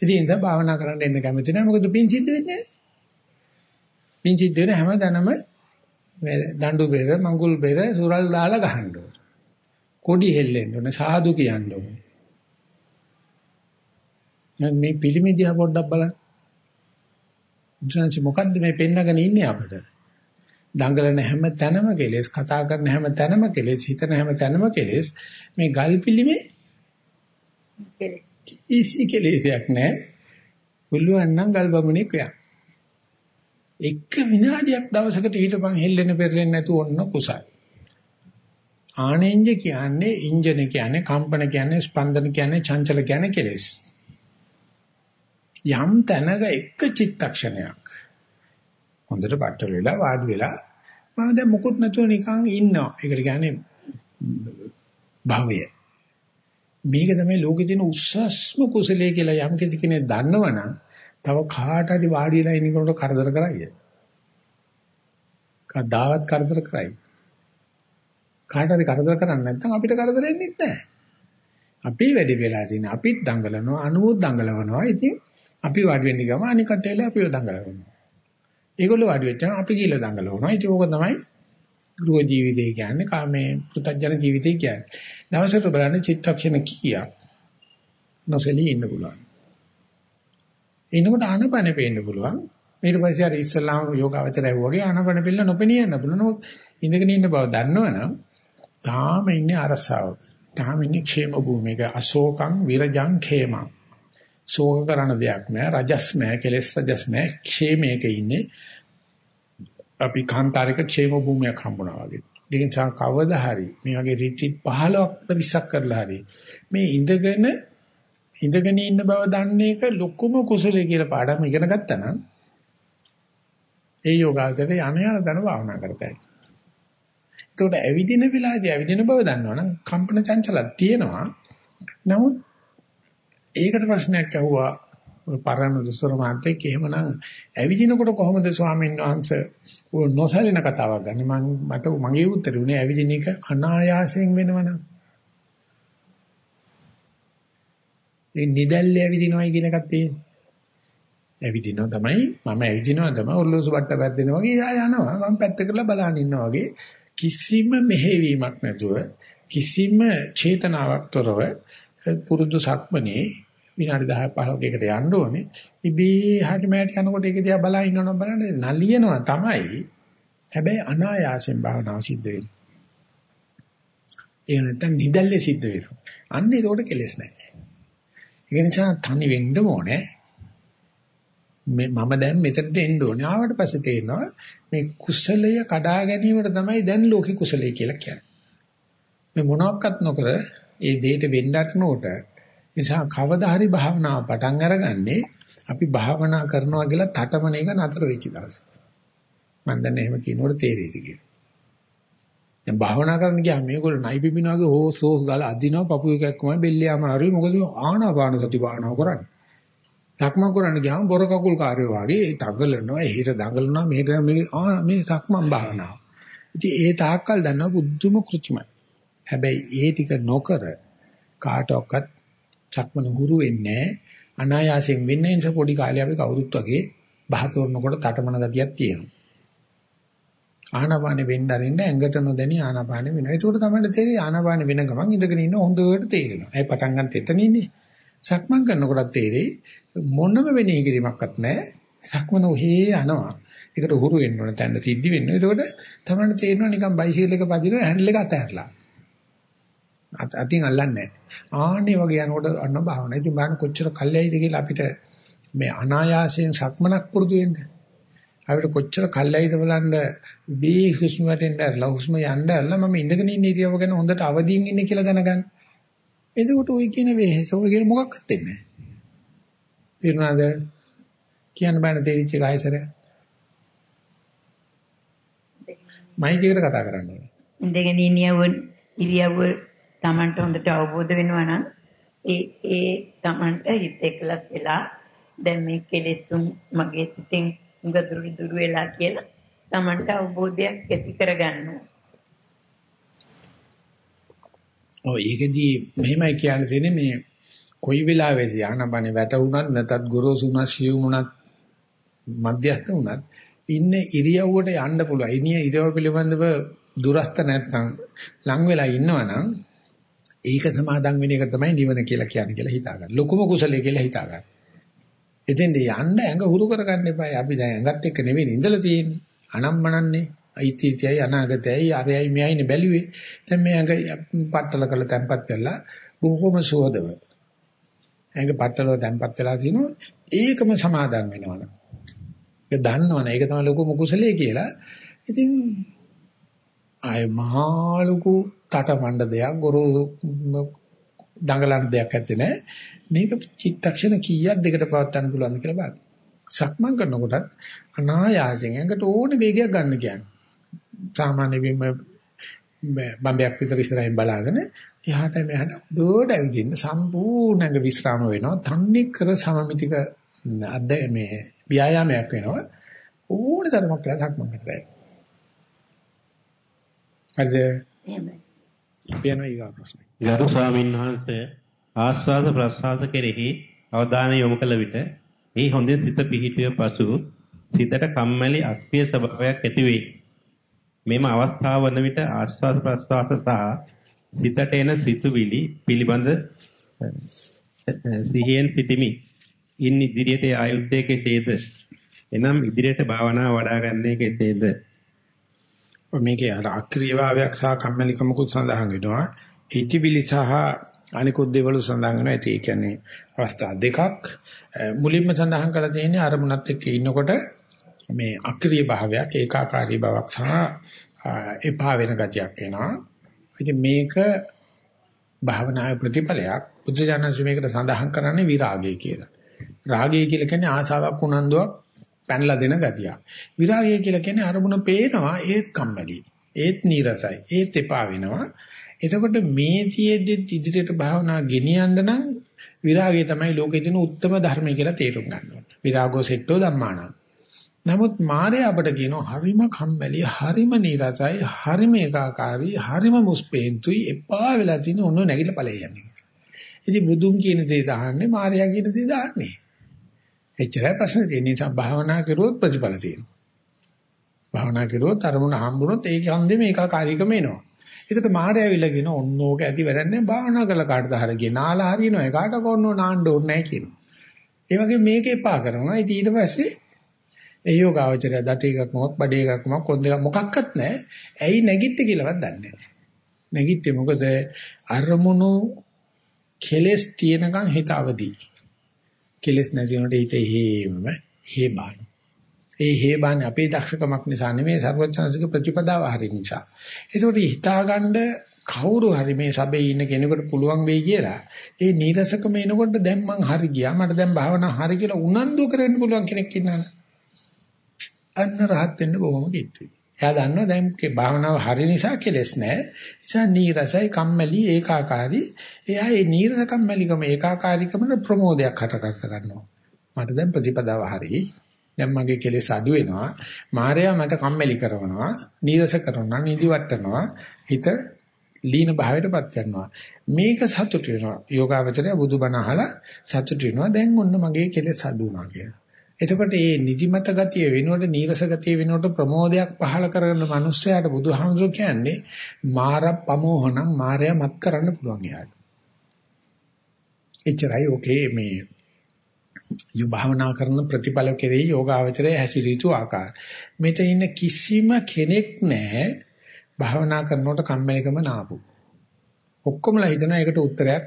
ඉතින් ඒක භාවනා කරන්න එන්න කැමති නැහැ. මොකද පිං සිද්ධ වෙන්නේ නැහැ. පිං සිද්ධ වෙන හැමදැනම මේ දඬු බෙර, මඟුල් බෙර, සුරල් දාලා ගහන්න ඕන. කොඩි හෙල්ලෙන්න ඕන, සාදු කියන්න ඕන. මේ පිළිමිදියා පොඩ්ඩක් බලන්න. ඉතින් මොකද්ද මේ පෙන්නගෙන ඉන්නේ අපිට? දඟලන හැම තැනම කෙලෙස් කතා කරන හැම තැනම කෙලෙස් හිතන හැම තැනම කෙලෙස් මේ ගල් පිළිමේ කෙලෙස් ඉසි කෙලෙසයක් නැහැ පුළුවන් නම් ගල් බමුණෙක් යා එක විනාඩියක් දවසකට හිටපන් හෙල්ලෙන පෙරලෙන්නේ නැතුව ඔන්න කුසල් ආනෙන්ජ කියන්නේ ඉන්ජන කියන්නේ කම්පන කියන්නේ ස්පන්දන කියන්නේ චංචල කියන්නේ කෙලෙස් යම් තැනක එක චිත්තක්ෂණයක් හොඳට බට්ටල වෙලා වාඩි වෙලා මම දැන් මුකුත් නැතුව නිකන් ඉන්නවා. ඒකට කියන්නේ භවය. මේක තමයි ලෝකේ තියෙන උස්සස්ම කුසලයේ කියලා යම් කිසි කෙනෙක් දන්නවනම් තව කාට හරි වාඩි වෙලා ඉන්නකොට කරදර කරයිද? කවදාවත් කරදර කරයි. කාට හරි කරදර කරන්නේ නැත්නම් අපිට කරදර වෙන්නේ නැහැ. අපි වැඩි වෙලා තියෙන අපිත් දඟලනවා අනුමුත් දඟලවනවා. ඉතින් අපි වාඩි වෙන්න ගම අනිකට වෙලා අපිව දඟලවනවා. ඒගොල්ලෝ වාඩි වෙච්චාම අපි කියලා දඟලනවා. ඉතින් ඕක තමයි ගෘහ ජීවිතය කියන්නේ කාමේ පුතඥ ජීවිතය කියන්නේ. දවසට බලන්න චිත්තක්ෂණ කීයක් නොසලී ඉන්න පුළුවන්. එනකොට ආනපන පේන්න පුළුවන්. ඊට පස්සේ අර ඉස්සල්ලාම යෝගාවචරය වගේ ආනපන පිළ නොපෙනිය යන්න පුළුවන්. නමුත් ඉඳගෙන ඉන්න බව දන්නවනම් තාම ඉන්නේ අරසාවක. තාම ඉන්නේ ക്ഷേම භූමියක. අශෝකං විරජං ക്ഷേමං. ශෝක කරන දෙයක් නෑ. රජස් නෑ, කෙලස් රජස් නෑ. ക്ഷേමයක ඉන්නේ. අපි කාන්තාරයක ക്ഷേම භූමියක් හම්බුණා වගේ. ඒ නිසා කවදා හරි මේ වගේ රිට්‍රීට් 15ක්ද 20ක් කරලා හරි මේ ඉඳගෙන ඉඳගෙන ඉන්න බව දන්නේ එක ලොකුම කුසලයේ කියලා පාඩම ඉගෙන ගත්තා නම් ඒ යෝගාවචරය යණ යන දන භාවනා කරතයි. ඒකට ඇවිදින වෙලාවේදී ඇවිදින බව දන්නවනම් කම්පන චංචලක් තියෙනවා. නමුත් ඒකට ප්‍රශ්නයක් අහුවා පරණ දුස්සර මාන්තේ එහෙමනම් ඇවිදිනකොට කොහොමද ස්වාමීන් වහන්සේ ඔය නොසලින කතාවක් ගන්න? මම මට මගේ උත්තරේ උනේ ඇවිදින එක අනායාසයෙන් වෙනවනම්. ඒ නිදැල්ල ඇවිදිනවයි කියන එකක් තියෙන්නේ. ඇවිදිනවා තමයි මම ඇවිදිනවා තමයි ඔර්ලෝසු බට්ට පැද්දෙනවා වගේ යා යනවා. මම පැත්ත කරලා බලන් ඉන්නවා වගේ කිසිම මෙහෙවීමක් නැතුව කිසිම චේතනාවක් තොරව පුරුදු සක්මනේ විනාඩි 10 15කට යන්න ඕනේ. ඉබේ හැටි මෑටි යනකොට ඒක දිහා බලා ඉන්නවනම් බලන්න නලියනවා තමයි. හැබැයි අනායාසයෙන් භාවනාව සිද්ධ වෙන්නේ. ඒ නැත්තම් නිදල්ලේ සිද්ධ වෙනවා. අන්න ඒකට කෙලෙස් නැහැ. ඒ නිසා තනි වෙන්න ඕනේ. මේ මම දැන් මෙතනට එන්න ඕනේ. ආවට පස්සේ තේරෙනවා මේ කුසලය කඩා ගැනීමට තමයි දැන් ලෝකේ කුසලය කියලා කියන්නේ. මේ මොනවත් නොකර ඒ දෙයට වෙන්න අටනකොට නිසා කවදා හරි භාවනාව පටන් අරගන්නේ අපි භාවනා කරනවා කියලා තටමන එක නතර වෙච්ච දවසේ. මම දැන් එහෙම කියනකොට තේරෙයිද කියලා. දැන් භාවනා කරන්න ගියාම මේගොල්ලෝ නයි පිපින වගේ හෝස් හෝස් ගාලා අදිනවා පපු එකක් කොහමද බෙල්ලේ අමාරුයි මොකද ආනාපාන සති භාවනාව කරන්නේ. සක්මන් කරන්න ගියාම බොර කකුල් කාර්යෝ වගේ තගලනවා එහෙට දඟලනවා මෙහෙට මේ ආ මේ සක්මන් භාවනාව. ඉතින් ඒ තාක්කල් දන්නවා බුද්ධම කෘත්‍යමයි. හැබැයි ඒ ටික නොකර කාටවත් සක්මන හුරු වෙන්නේ අනායාසයෙන් වෙන්නේ නිසා පොඩි කාලේ අපි කවුරුත් වගේ බහතෝරනකොට තටමන ගතියක් තියෙනවා. ආනාපානෙ වෙන්න අරින්න ඇඟට නොදැනි ආනාපානෙ වෙනවා. ඒකට තමයි තේරෙන්නේ ආනාපානෙ වෙන ගමන් ඉඳගෙන ඉන්න හොඳට තේරෙනවා. ඒ පටන් ගන්න එතන ඉන්නේ. සක්මන් කරනකොට තේරෙයි මොනම වෙණී කිරීමක්වත් නැහැ. සක්මන ඔහේ යනවා. ඒකට හුරු වෙන්න ඕන තැන්න සිද්ධි වෙන්න. ඒකට තමයි තේරෙනවා නිකන් බයිසිකල් එක පදින හැන්ඩල් එක අතහැරලා. අතින් අල්ලන්නේ ආන්නේ වගේ යනකොට අන්න භාවනා. ඉතින් බලන්න කොච්චර කල්යයිද කියලා අපිට මේ අනායාසයෙන් සක්මනක් පුරුදු වෙන්න. අපිට කොච්චර කල්යයිද බලන්න බී හුස්ම වටෙන්ද ඇරලා හුස්ම යන්න ඇරලා මම ඉඳගෙන ඉන්න ඉරියව්ව ගැන හොඳට අවදියෙන් ඉන්නේ කියලා දැනගන්න. එතකොට ওই කියන වෙහස ඔය කියන මොකක්වත් දෙන්නේ නැහැ. තේරුණාද? කියන්න බෑනේ තේරිච්ච කායසර. මයික් එකට කතා කරන්න ඕනේ. ඉඳගෙන ඉනියව ඉරියව්ව Tamanට හොඳට අවබෝධ වෙනවා නම් ඒ ඒ Tamanට හිත එකලස් වෙලා දැන් මේ කෙලෙසුන් මගේ හිතෙන් උගදුරු දුරු වෙලා කියලා Tamanට අවබෝධයක් ඇති කරගන්නවා. ඔය ඒකදී මෙහෙමයි කියන්න තියෙන්නේ මේ කොයි වෙලාවෙදී ආනබනේ වැටුණත් නැතත් ගොරෝසුණා සියුමුණත් මධ්‍යස්ථ වුණත් ඉන්නේ ඉරියව්වට යන්න පුළුවන්. ඉනිය ඉරියව් පිළිබඳව දුරස්ත නැත්නම් ලං වෙලා ඉන්නවනම් ඒක සමාදන් වෙන එක තමයි නිවන කියලා කියන්නේ කියලා හිතා ගන්න. ලොකුම කුසලයේ කියලා හිතා ගන්න. එතෙන්ද යන්න ඇඟ හුරු කරගන්න එපා. අපි දැන් ඇඟත් එක්ක නෙවෙයි ඉඳලා තියෙන්නේ. අනම්මනන්නේ. අයිතිත්‍යයි අනාගතයයි අරයයි මෙයයිනේ බැලුවේ. දැන් මේ ඇඟ පట్టල කරලා තැම්පත් කරලා බොහොම සුවදව. ඇඟ පట్టල තැම්පත් වෙලා තිනවා ඒකම සමාදම් වෙනවනේ. ඒක දන්නවනේ. ඒක තමයි ලොකු මුකුසලේ කියලා. ඉතින් ආය මහා ලොකු තටමඬ දෙයක් ගොරු දඟලන දෙයක් ඇත්තේ නැහැ. මේක චිත්තක්ෂණ කීයක් දෙකට පවත්වන්න පුළුවන්ද කියලා බලන්න. සක්මන් කරනකොටත් අනායාසයෙන් ඇඟට ඕන වේගයක් ගන්න කියන්නේ. සාමාන්‍ය විම බම්බයක් විතර ඉස්සරහින් බලාගෙන එහාට මෙහාට දොඩ ඇවිදින්න සම්පූර්ණ ඇඟ විස්්‍රාම වෙනවා. තන්නේ කර සමමිතික අද මේ ව්‍යායාමයක් වෙනවා. ඕනේ තරමක් කියලා සක්මන් කරලා. හරිද? එහෙමයි. යනවා ඊගා ප්‍රශ්න. ගරු ස්වාමීන් වහන්සේ ආස්වාද ප්‍රසආස කෙරෙහි අවධානය යොමු කළ විට ඒ හොඳින් සිත පිහිටිය පසු සිතට කම්මැලි අක්‍රිය ස්වභාවයක් ඇති වේ. මෙම අවස්ථාව වන විට ආස්වාද ප්‍රසආස සහ සිතට එන සිතුවිලි පිළිබඳ සිහියෙන් සිටිමි. ඉන් ඉදිරියට ආයුද්ධයේ කෙසේද? එනම් ඉදිරියට භාවනාව වඩා ගන්නේ කෙසේද? මේකේ අර අක්‍රීයභාවයක් සහ කම්මැලිකමකුත් සඳහන් වෙනවා. හිතවිලි සහ අනිකුත් දේවල් සඳහන් වෙනවා. ඒ කියන්නේ අවස්ථා දෙකක්. මුලින්ම සඳහන් කරලා තියෙන්නේ අරමුණත් එක්ක ඉන්නකොට මේ අක්‍රීය භාවයක් ඒකාකාරී බවක් සහ එපා වෙන ගතියක් එනවා. ඉතින් මේක භාවනාවේ ප්‍රතිඵලයක්. බුද්ධ මේකට සඳහන් කරන්නේ විරාගය කියලා. රාගය කියලා කියන්නේ ආසාවක් උනන්දුවක් පැනලා දෙන ගතියක්. විරාගය කියලා කියන්නේ අරමුණ පේනවා ඒත් කම්මැලි. ඒත් නීරසයි. ඒත් එපා වෙනවා. එතකොට මේ තියේද්දි ඉදිරියට භාවනා ගෙනියන්න නම් විරාගය තමයි ලෝකේ තියෙන උත්තරම ධර්මය කියලා තේරුම් ගන්න ඕනේ. විරාගෝ සෙට්ටෝ ධම්මානං. නමුත් මාරේ අපට කියනවා හරිම කම්මැලි, හරිම නීරසයි, හරිම ඒකාකාරී, හරිම මුස්පේන්තුයි එපා වෙලා තියෙන ඔන්න නැගිටලා ඵලෙ යන්නේ. ඉතින් බුදුන් කියන දේ දාන්නේ මාරයා කියන දේ දාන්නේ. එච්චරයි ප්‍රශ්නේ තියෙන්නේ. නිසා භාවනා කරුවොත් ප්‍රතිඵල තියෙනවා. භාවනා කරුවොත් අරමුණ හම්බුනොත් ඒක හන්දේ මේකාකාරීකම එනවා. ඒකට මාරය ඇවිල්ලා කියන ඔන්නෝක ඇති වැඩන්නේ භාවනා කරලා කාටද හරිය නාලා හරියනවා. කාට කොන්නෝ නාන්න ඕනේ නැහැ කියනවා. ඒ වගේ මේක එපා කරනවා. ඉතින් ඊට පස්සේ ඒ යෝගාවචරය දත එකක් මොකක් බඩේ එකක් මොකක් කොන් දෙකක් මොකක්වත් නැහැ. ඇයි නැගිට්ට කියලාවත් දන්නේ නැහැ. නැගිට්ටේ මොකද අරමුණු කෙලස් තියෙනකන් හිත අවදි. කෙලස් නැති වුණට හිත හේම හේබාන. ඒ හේබාන අපේ දක්ෂකමක් නිසා නෙමෙයි සර්වඥාන්සික ප්‍රතිපදාව හරි නිසා. ඒකට හිතාගන්න කවුරු හරි මේ සබේ ඉන්න කෙනෙකුට පුළුවන් වෙයි කියලා ඒ නීරසකම එනකොට දැන් මං හරි ගියා මට දැන් භාවනා හරි කියලා උනන්දු කරන්න පුළුවන් කෙනෙක් ඉන්නවා අන්න රහත් වෙන්න බොහොම කිට්ටුයි. එයා දන්නවා දැන් මේ භාවනාව හරි නිසා කෙලස් නැහැ. නිසා නීරසයි කම්මැලි ඒකාකාරී. එයා මේ නීරස කම්මැලිකම ඒකාකාරීකම ප්‍රමෝදයක් හටගස්ස ගන්නවා. මට දැන් ප්‍රතිපදාව හරි. දැන් මගේ කෙලෙස් අඩු වෙනවා. මායя මට කම්මැලි කරනවා, නීරස කරනවා, නිදි වටනවා. හිත ලීන භාවයටපත් කරනවා. මේක සතුට වෙනවා. යෝගාවචරය බුදුබණ අහලා සතුට වෙනවා. දැන් ඔන්න මගේ කෙලෙස් අඩු වුණා කියලා. එතකොට මේ නිදිමත ගතිය වෙනුවට නීරස ගතිය වෙනුවට ප්‍රමෝදයක් පහල කරන මිනිස්සයාට බුදුහාමුදුරු කියන්නේ මාර පමෝහණං මායя මත් කරන්න පුළුවන් යාට. එච්චරයි ඔකේ මේ යෝ භාවනා කරන ප්‍රතිඵල කෙරෙහි යෝගාවචරය හැසිරීතු ආකාර. මෙතන ඉන්න කිසිම කෙනෙක් නැහැ භාවනා කරනකොට කම්මැලිකම නාපු. ඔක්කොමලා හිතනවා ඒකට උත්තරයක්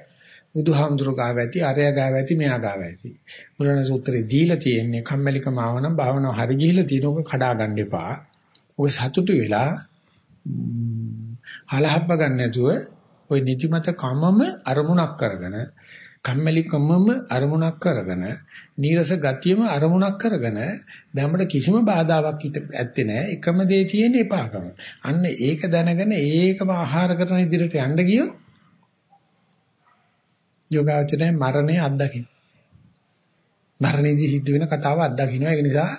බුදුහාමුදුරු ගාව ඇති, අරයා ගාව ඇති, මෙයා ගාව ඇති. බුදුරණ සූත්‍රේ දීලා තියෙන්නේ කම්මැලිකම ආවනම් භාවනාව හරි ගිහිල්ලා තියෙන ඔක කඩා ගන්න එපා. ඔක සතුටු වෙලා හලහප්ප ගන්න නැතුව ওই නිදිමත කමම අරමුණක් කරගෙන කම්මැලිකමම අරමුණක් කරගෙන නීරස ගතියම අරමුණක් කරගෙන දැම්මට කිසිම බාධාවක් ඇත්තේ නැහැ එකම දේ තියෙන එපාකම අන්න ඒක දැනගෙන ඒකම ආහාර කරන ඉදිරියට යන්න ගියොත් යෝගාචරයේ මරණය අත්දකින්න. මරණයේදී සිද්ධ වෙන කතාව අත්දකින්න. ඒක නිසා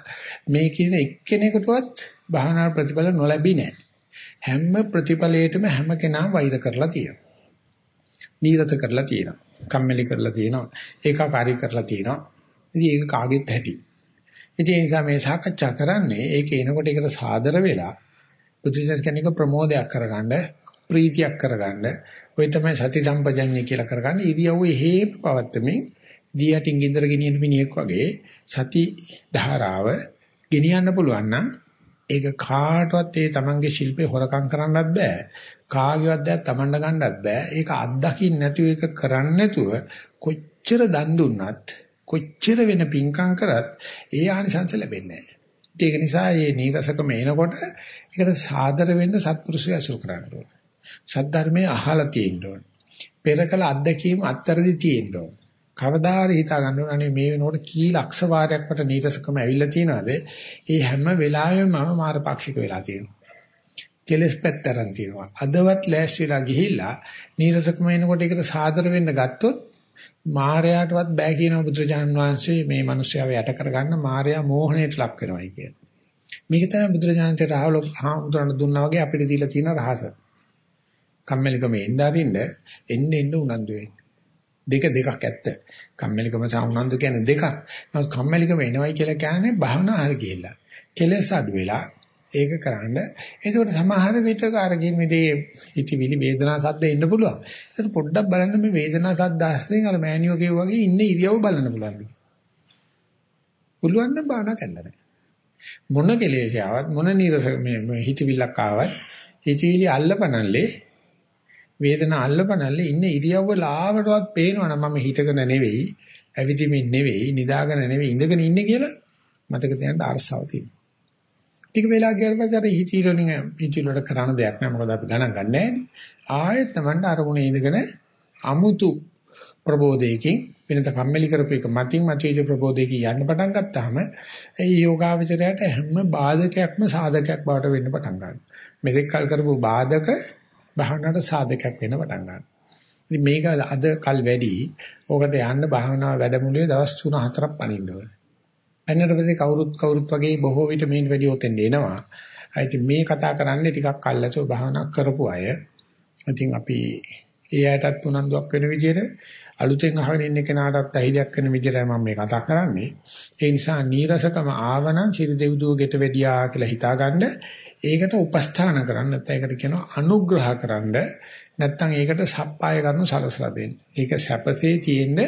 මේ කියන එක්කෙනෙකුටවත් භාවනා ප්‍රතිඵල නොලැබී නැහැ. හැම ප්‍රතිඵලයකටම හැම කෙනාම වෛර කරලා තියෙනවා. නීරත කරලා තියෙනවා. කම්මැලි කරලා තියෙනවා. ඒකාකාරී කරලා තියෙනවා. ඉතින් ඒක කාගෙත් ඇති. ඉතින් ඒ නිසා මේ සාකච්ඡා කරන්නේ ඒක එනකොට ඒකට සාදර වෙලා බුද්ධ කෙනෙක් ප්‍රමෝදයක් කරගන්න ප්‍රීතියක් කරගන්න ඔය තමයි සති සම්පජඤ්ඤය කියලා කරගන්නේ. ඉරියව්වේ හේම පවත්තමින් දී යටින් ගින්දර ගෙනියන මිනිහෙක් වගේ සති ධාරාව ගෙනියන්න පුළුවන් නම් ඒක කාටවත් ඒ තමන්ගේ ශිල්පේ හොරකම් කරන්නත් බෑ. කාගේවත් දැක් තමන්ට ගන්නත් බෑ. ඒක අත්දකින්න නැතුව ඒක කරන්නේ නැතුව කොච්චර දන් දුන්නත් කොච්චර වෙන පිංකම් කරත් ඒ ආනිසංස ලැබෙන්නේ නැහැ ඒක නිසා මේ නීරසකම එනකොට ඒකට සාදර වෙන්න සත්පුරුෂය අසුර කරන්න ඕනේ. සද්ධර්මයේ අහලා තියෙන්න ඕන. පෙරකල අත්දැකීම් අත්තරදි තියෙන්න ඕන. කවදාහරි හිතා ගන්න ඕන අනේ මේ වෙනකොට කී ලක්ෂ වාරයක් මට නීරසකම ඇවිල්ලා තියෙනවද? ඒ හැම වෙලාවෙම මම මාරපාක්ෂික වෙලා තියෙනවා. කෙලස් පැත්තරන් තියෙනවා. අදවත් ලෑස්තිලා ගිහිල්ලා නීරසකම එනකොට ඒකට සාදර වෙන්න ගත්තොත් මායයටවත් බෑ කියනවා බුදුරජාණන් වහන්සේ මේ මිනිස්යාව යට කරගන්න මායя මෝහණයට ලක් වෙනවයි කියන. මේක තමයි බුදුරජාණන්ට රාහුල හාමුදුරන් දුන්නා වගේ අපිට දීලා තියෙන රහස. කම්මැලිකම එන්න අරින්න එන්න එන්න උනන්දු වෙන්න. දෙක දෙකක් ඇත්ත. කම්මැලිකම සහ උනන්දු කියන්නේ දෙකක්. නමුත් කම්මැලිකම එනවයි කියලා කියන්නේ භාවනා හරි ගිහිල්ලා. කෙලෙස් අඩු වෙලා ඒක කරන්න. ඒකෝට සමහර විටක අරගෙන මේ හිතවිලි වේදනා සද්ද එන්න පුළුවන්. ඒක පොඩ්ඩක් බලන්න මේ වේදනා සද්ද ආස්තෙන් අර මෑනියෝ වගේ ඉන්න ඉරියව් බලන්න පුළුවන්. පුළුවන් නම් බානා කරන්න. මොන කෙලෙසියාවත් මොන නිරස මේ හිතවිල්ලක් ආවත් හිතවිලි අල්ලපනල්ලේ වේදනා අල්ලපනල්ලේ ඉන්න ඉරියව්ව ලාවටවත් පේනවනම් මම හිතගෙන නෙවෙයි ඇවිදිමින් නෙවෙයි නිදාගෙන නෙවෙයි ඉඳගෙන ඉන්නේ කියලා මතක තියාගන්න අරසාව තියෙනවා. ටික වෙලා ගියාට පස්සේ අර හිතීලෝනින් හිතීලෝට කරන දෙයක් නෑ මොකද අපි ගණන් ගන්නෑ ආයෙත් තමන්ට අරමුණේ ඉඳගෙන අමුතු ප්‍රබෝධයකින් වෙනත කම්මැලි කරපු එක මතින් මතීජ ප්‍රබෝධයකින් යන්න පටන් ගත්තාම ඒ යෝගාවචරයට හැම බාධකයක්ම සාධකයක් බවට වෙන්න පටන් ගන්නවා. මෙතෙක් කල් කරපු බාධක භාවනාවට සාධකයක් වෙන්න පටන් ගන්නවා. ඉතින් මේක අද කල් වැඩි. ඕකට යන්න භාවනා වැඩමුළුවේ දවස් 3-4ක් පනින්න ඕනේ. එන්නට පස්සේ කවුරුත් කවුරුත් වගේ බොහෝ විට මේන් වැඩි ඔතෙන් එනවා. ඉතින් මේ කතා කරන්නේ ටිකක් කල්ලාචෝ භාවනා කරපු අය. ඉතින් අපි ඒ අයටත් උනන්දුවක් වෙන විදිහට අලුතෙන් අහගෙන ඉන්න කෙනාටත් අහිදයක් වෙන විදිහටයි මම මේ කතා කරන්නේ. ඒ නිසා නීරසකම ආවනම් සිරි දෙව්දුව ගෙට වැඩියා කියලා හිතාගන්න ඒකට උපස්ථාන කරන්න නැත්නම් ඒකට කියනවා අනුග්‍රහ කරන්න නැත්නම් ඒකට සප්පාය කරනු සලසලා දෙන්න. ඒක සැපසේ තියෙන්න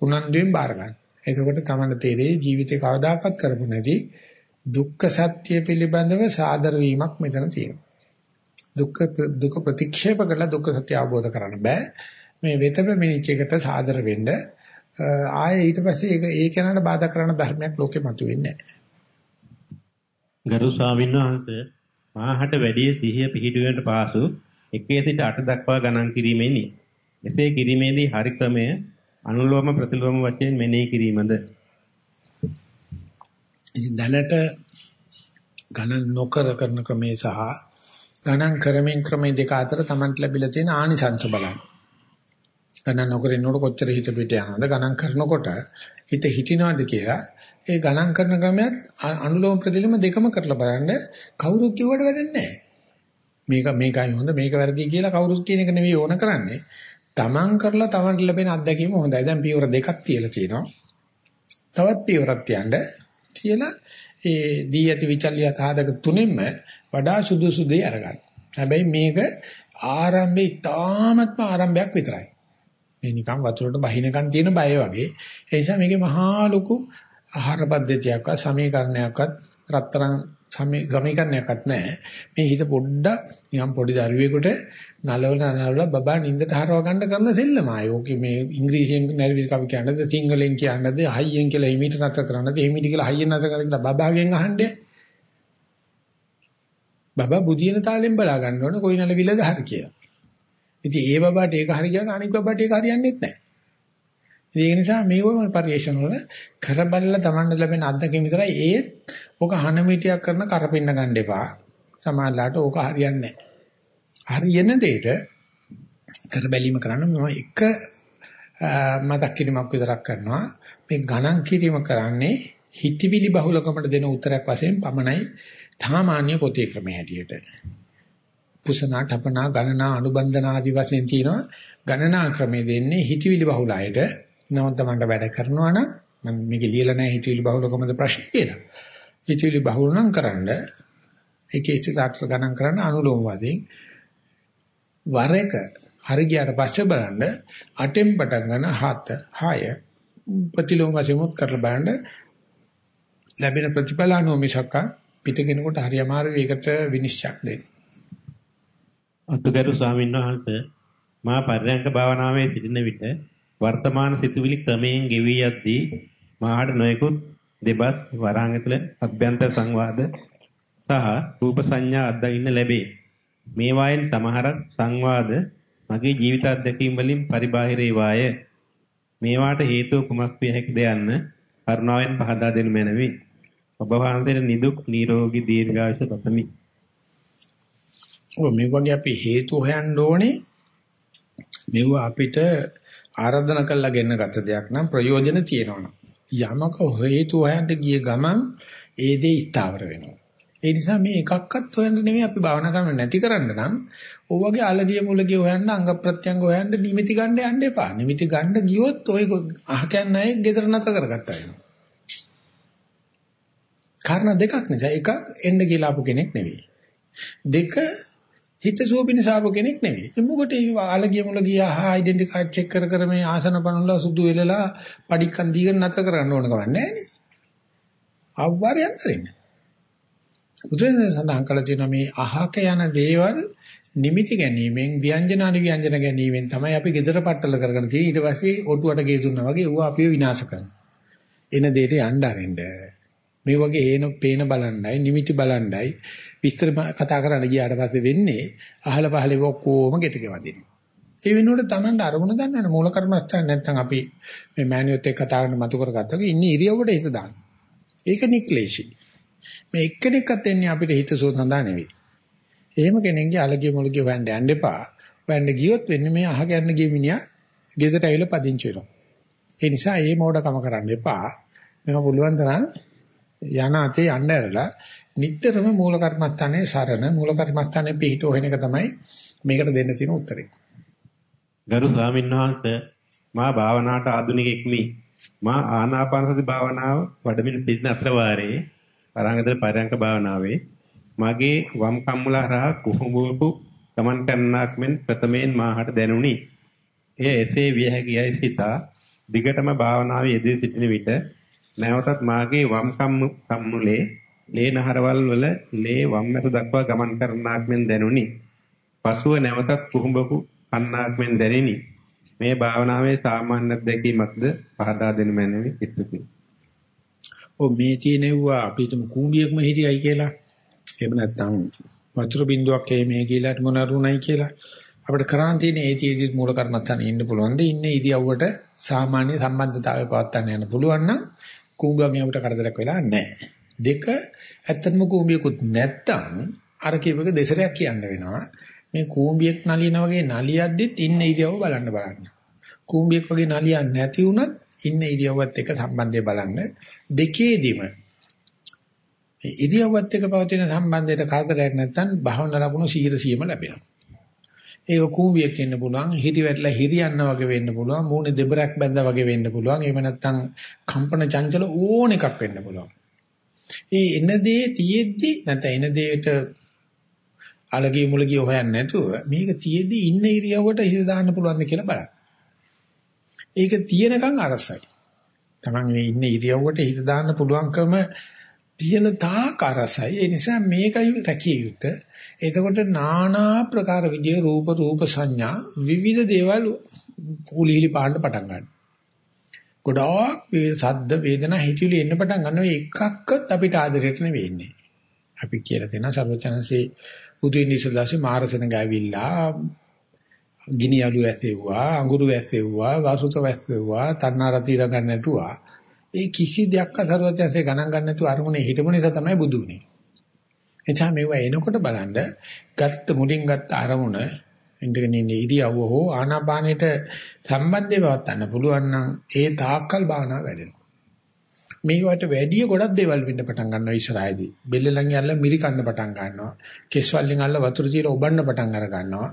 උනන්දුවෙන් බාර ගන්න. එතකොට තමයි තේරෙන්නේ ජීවිතේ කවදාකවත් කරපු නැති දුක්ඛ සත්‍ය පිළිබඳව සාදර වීමක් මෙතන තියෙනවා. දුක්ඛ දුක ප්‍රතික්ෂේප කරලා දුක්ඛ සත්‍ය අවබෝධ කරන්න බෑ. මේ වෙත ප්‍රමිනිච් එකට සාදර වෙන්න ආයේ ඊට පස්සේ ඒක ඒ කෙනාට බාධා කරන ධර්මයක් ලෝකෙ මතුවෙන්නේ නැහැ. ගරු ස්වාමීන් වහන්සේ මාහට වැඩි සිහිය පිහිටුවීමට පාසු 1 සිට 8 දක්වා ගණන් කිරීමෙනි. එසේ කිරීමේදී හරි ක්‍රමය අනුලෝම ප්‍රතිලෝම වශයෙන් මෙනෙහි කිරීමද ඉතින් දැනට ගණන් නොකර කරන ක්‍රමේ සහ ගණන් කරමින් ක්‍රමේ දෙක අතර Tamanට ලැබිලා තියෙන ආනිසංස බලන්න. ගණන් නොකර ඉන්නකොට කොච්චර හිත පිට යනවද ගණන් කරනකොට හිත හිටිනවද කියලා ඒ ගණන් කරන ක්‍රමයක් අනුලෝම ප්‍රතිලෝම දෙකම කරලා බලන්න කවුරුත් කිව්වට වැඩක් නැහැ. මේක මේකයි හොඳ මේක වැරදි කියලා කවුරුත් කියන එක නෙවෙයි ඕන කරන්නේ. තමන් කරලා තමන්ට ලැබෙන අත්දැකීම හොඳයි. දැන් පියවර දෙකක් තියලා තියෙනවා. තවත් පියවරක් තියන්න තියලා ඒ දී ඇති විචල්්‍ය සාධක තුනෙන්ම වඩා සුදුසු දෙය අරගන්න. හැබැයි මේක ආරම්භයේ තාමත්ම ආරම්භයක් විතරයි. මේ නිකන් වතුරට බහිනකන් තියෙන බය වගේ. ඒ නිසා මේකේ මහා ලොකු ආහාර පද්ධතියක්වත් සමීකරණයක්වත් රත්තරන් සමීකරණයක්වත් නැහැ. මේ හිත පොඩ්ඩක් නිකන් පොඩි දරුවෙකුට නලවල නලවල බබා නින්දට හරව ගන්න කරන සෙල්ලම ආයෝකේ මේ ඉංග්‍රීසියෙන් නැරවි කවි කියනද සිංහලෙන් කියනද හයියෙන් කියලා හිමීට නතර කරනද හිමීට කියලා හයියෙන් නතර කරන කියලා බබාගෙන් අහන්නේ බබා බුදියන තාලෙන් බලා ගන්න ඕනේ කොයි නලවිලද හරි කියලා. ඉතින් ඒ බබාට ඒක හරි කියන අනික් බබාට ඒක හරියන්නේ නැහැ. ඒ නිසා මේවම පරිේශන වල කරබල්ල තමන්ට ලැබෙන අත්දැකීම් විතරයි ඒත් ඔක හනමිටියක් කරන කරපින්න ගන්න එපා. සමාජලාට ඕක හරියන්නේ නැහැ. හරියන දෙයට කර බැලීම කරන්න මම එක මතක් කිරීමක් විතරක් කරනවා මේ ගණන් කිරීම කරන්නේ හිතවිලි බහුලකමට දෙන උත්තරයක් වශයෙන් පමණයි සාමාන්‍ය පොතේ ක්‍රමයේ හැටියට පුසනා ඨපනා ගණනා අනුබන්ධනා ආදී වශයෙන් තියෙනවා ගණනා ක්‍රමයේ දෙන්නේ හිතවිලි බහුල අයට නමුත් තමන්ට වැඩ කරනවා නම් මම මේක ලියලා නැහැ හිතවිලි බහුලකමද ප්‍රශ්නේ කියලා හිතවිලි බහුල නම් කරන්න ඒකේ ඉස්සරහට ගණන් කරන්න අනුලෝම වශයෙන් වර එක හරි ගියාට පස්සේ බලන්න අටෙන් පටන් ගන්න හත හය ප්‍රතිලෝම වශයෙන් උත් කරලා බලන්න ලැබෙන ප්‍රතිඵල අනුව මිසක පිටගෙනකොට හරි අමාරු ඒකට විනිශ්චයක් දෙන්න. අතුගරු ස්වාමීන් වහන්සේ මා පරියංක භාවනාවේ සිටින විට වර්තමාන සිතුවිලි ක්‍රමයෙන් ගෙවි යද්දී මාහට නොයෙකුත් දෙබස් වරහන් ඇතුළ අභ්‍යන්තර සංවාද සහ රූප සංඥා අත්දකින්න ලැබේ. මේ වයින් සමහරක් සංවාද මගේ ජීවිත අත්දැකීම් වලින් පරිබාහිරේ වාය. මේවාට හේතුව කුමක් විය හැකිද යන්න කරුණාවෙන් පහදා දෙනු මැනවි. ඔබ වහන්සේට නිදුක් නිරෝගී දීර්ඝායුෂ පතමි. ඔය මේ වගේ අපි හේතු හොයන්න ඕනේ. මෙව අපිට ආරාධනා කළා ගෙන්න ගත දෙයක් නම් ප්‍රයෝජන තියෙනවා. යමක හේතු හොයන්න ගිය ගමන් ඒ දේ ස්ථාවර වෙනවා. ඒ නිසා මේ එකක්වත් හොයන්න නෙමෙයි අපි භාවනා කරන්න නැති කරන්න නම් ඕවගේ අලගිය මුලගිය හොයන්න අංග ප්‍රත්‍යංග හොයන්න නිමිති ගන්න යන්න එපා. නිමිති ගන්න ගියොත් ඔය අහ කියන්නේ ගෙදර නැතර කරගත්තා වෙනවා. කාරණා දෙකක් නිසා එකක් එන්න කියලා ආපු කෙනෙක් නෙවෙයි. දෙක හිතසුව පිණිස ආපු කෙනෙක් නෙවෙයි. ඉතින් මොකට ඒ ආලගිය මුල ගියා හා ඩෙන්ටි කාඩ් චෙක් කර කර මේ ආසන පනවලා සුදු වෙලලා පඩික්කන් දීගෙන නැතර කරන්න ඕන කම නැහැ නේ. අවවාරයක් කරන්නේ. බුදුරජාණන් සඳහන් කළ තියෙනවා මේ අහක යන දේවල් නිමිති ගැනීමෙන් ව්‍යංජන අනිව්‍යංජන ගැනීමෙන් තමයි අපි gedara පట్టල කරගෙන තියෙන්නේ. ඊට පස්සේ ඔටුවට ගේ දුන්නා වගේ ඌ අපිව විනාශ කරනවා. එන දෙයට යන්න අරින්න. මේ වගේ ඒන පේන බලන්නයි නිමිති බලන්නයි විස්තර කතා කරන්න ගියාට පස්සේ වෙන්නේ අහල පහල ඔක්කොම ගෙට ගෙවදින. ඒ වෙනුවට Tamanට අරමුණ ගන්නවනේ මූල කර්මස්ථාන නැත්නම් අපි මේ මෑනියොත් එක්ක කතා කරන මතු කරගත්තා වගේ ඉන්නේ ඉරියව්වට හිත දාන්න. ඒක නික්ලේශී. මේ එක්කෙනෙක්වත් එන්නේ අපිට හිතසුව සඳහා නෙවෙයි. එහෙම කෙනෙක්ගේ අලගිය මොලගිය හොයන්න යන්න එපා. හොයන්න ගියොත් වෙන්නේ මේ අහ ගන්න ගිය මිනිහා ගෙදර ඇවිල්ලා පදිංචි වෙනවා. ඒ නිසා මේ මෝඩකම කරන්න එපා. මේක පුළුවන් තරම් යන අතේ යන්න ඇරලා නිටතරම මූල කර්මස්ථානයේ සරණ මූල කර්මස්ථානයේ පිහිට හොයන එක තමයි මේකට දෙන්න තියෙන උත්තරේ. ගරු ස්වාමීන් වහන්සේ මා භාවනාවට ආධුනිකෙක් මි. මා ආනාපාන සති භාවනාව වඩමින් පිටින අතර වාරේ පරංගදල පරයන්ක භාවනාවේ මගේ වම් කම්මුල හරහා කුහුඹුවපු ගමන් කරනාක් මෙන් ප්‍රථමයෙන් මාහට දැනුනි. එය එසේ විය හැකියයි සිතා දිගටම භාවනාවේ යෙදී සිටින විට නැවතත් මාගේ වම් කම්මුලේ ලේ නහරවල් වල ලේ වම් මැද දක්වා ගමන් කරනාක් මෙන් දැනුනි. පසුව නැවතත් කුහුඹපු කන්නාක් මෙන් දැනිනි. මේ භාවනාවේ සාමාන්‍ය දැකීමක්ද පහදා දෙනු මැනවි ඉස්තුති. ඔව් මේ තියෙනවා අපි තුමු කූඹියක්ම හිටියයි කියලා. එහෙම නැත්නම් වතුර බින්දුවක් එයි මේ කියලාට මොනරුණයි කියලා. අපිට කරන්න තියෙන ඒතියෙදි මූල කර්මත්තානේ ඉන්න පුළුවන්. ද ඉන්නේ ඉරියව්වට සාමාන්‍ය සම්බන්ධතාවය පවත්වාගෙන යන්න පුළුවන් නම් කූඹියම අපිට කරදරයක් වෙලා නැහැ. දෙක ඇත්තටම කූඹියකුත් නැත්තම් අර කියවක දෙසරයක් කියන්න වෙනවා. මේ කූඹියක් නලියන වගේ නලියද්දිත් ඉන්න ඉරියව්ව බලන්න බලන්න. කූඹියක් වගේ නලියන්නේ නැති වුණත් ඉන්න ඉරියව්වත් එක්ක සම්බන්ධය බලන්න. දෙකේදීම ඉරියව්වත් එක්ක පවතින සම්බන්ධයට කරදරයක් නැත්නම් භාවනා ලකුණු 100ම ලැබෙනවා. ඒක කූඹියක් වෙන්න පුළුවන්, හිරි වැටලා හිරියන්න වගේ වෙන්න පුළුවන්, මූණේ දෙබරක් බැඳා වගේ වෙන්න පුළුවන්. එහෙම නැත්නම් කම්පන චංචල ඕන එකක් වෙන්න පුළුවන්. ඒ එන දේ තියෙද්දි නැත්නම් එන දෙයට අලගිය මුලගිය හොයන්නේ නැතුව මේක තියෙද්දි ඉන්න ඉරියව්වට හිත දාන්න පුළුවන්ද කියලා බලන්න. ඒක තියෙනකන් අරසයි. Taman මේ ඉන්න ඉරියව්වට හිත දාන්න පුළුවන්කම තියෙන තාක් අරසයි. ඒ නිසා මේකයි රැකිය යුත්තේ. එතකොට নানা ප්‍රකාර විදිහේ රූප රූප සංඥා විවිධ දේවල් කුලීලි පාන්න පටන් ගන්නවා. ගොඩාක් වේ සද්ද වේදනා හිතුවිලි එන්න පටන් ගන්නවා. එකක්වත් අපිට ආදරයට නෙවෙයි ඉන්නේ. අපි කියලා දෙනවා සර්වචනසේ බුදු වෙන ඉස්සලාසේ මාරසෙන ගාවිලා ගිනි අලු ඇසෙව්වා අඟුරු ඇසෙව්වා වාසුත ඇසෙව්වා තණ්හාරති රගන්න නැතුවා. ඒ කිසි දෙයක් අසරවත්‍යසේ ගණන් ගන්න නැතුව අරමුණේ හිටපු නිසා තමයි බුදු වුනේ. එචා මේවා එනකොට බලන්න ගත්ත මුලින් ගත්ත අරමුණ ඉඳගෙන ඉන්නේ ඉරියව්ව හෝ ආනාපානෙට සම්බන්ධව වත්තන්න පුළුවන් නම් ඒ තාක්කල් බානා වැඩෙනවා මේවට වැඩි ගොඩක් දේවල් වෙන්න පටන් ගන්නවා ඉස්සරහදී. බෙල්ලෙන් යල්ල මිරි කන්න පටන් ගන්නවා. කෙස් වලින් අල්ල වතුර තියලා ඔබන්න පටන් අර ගන්නවා.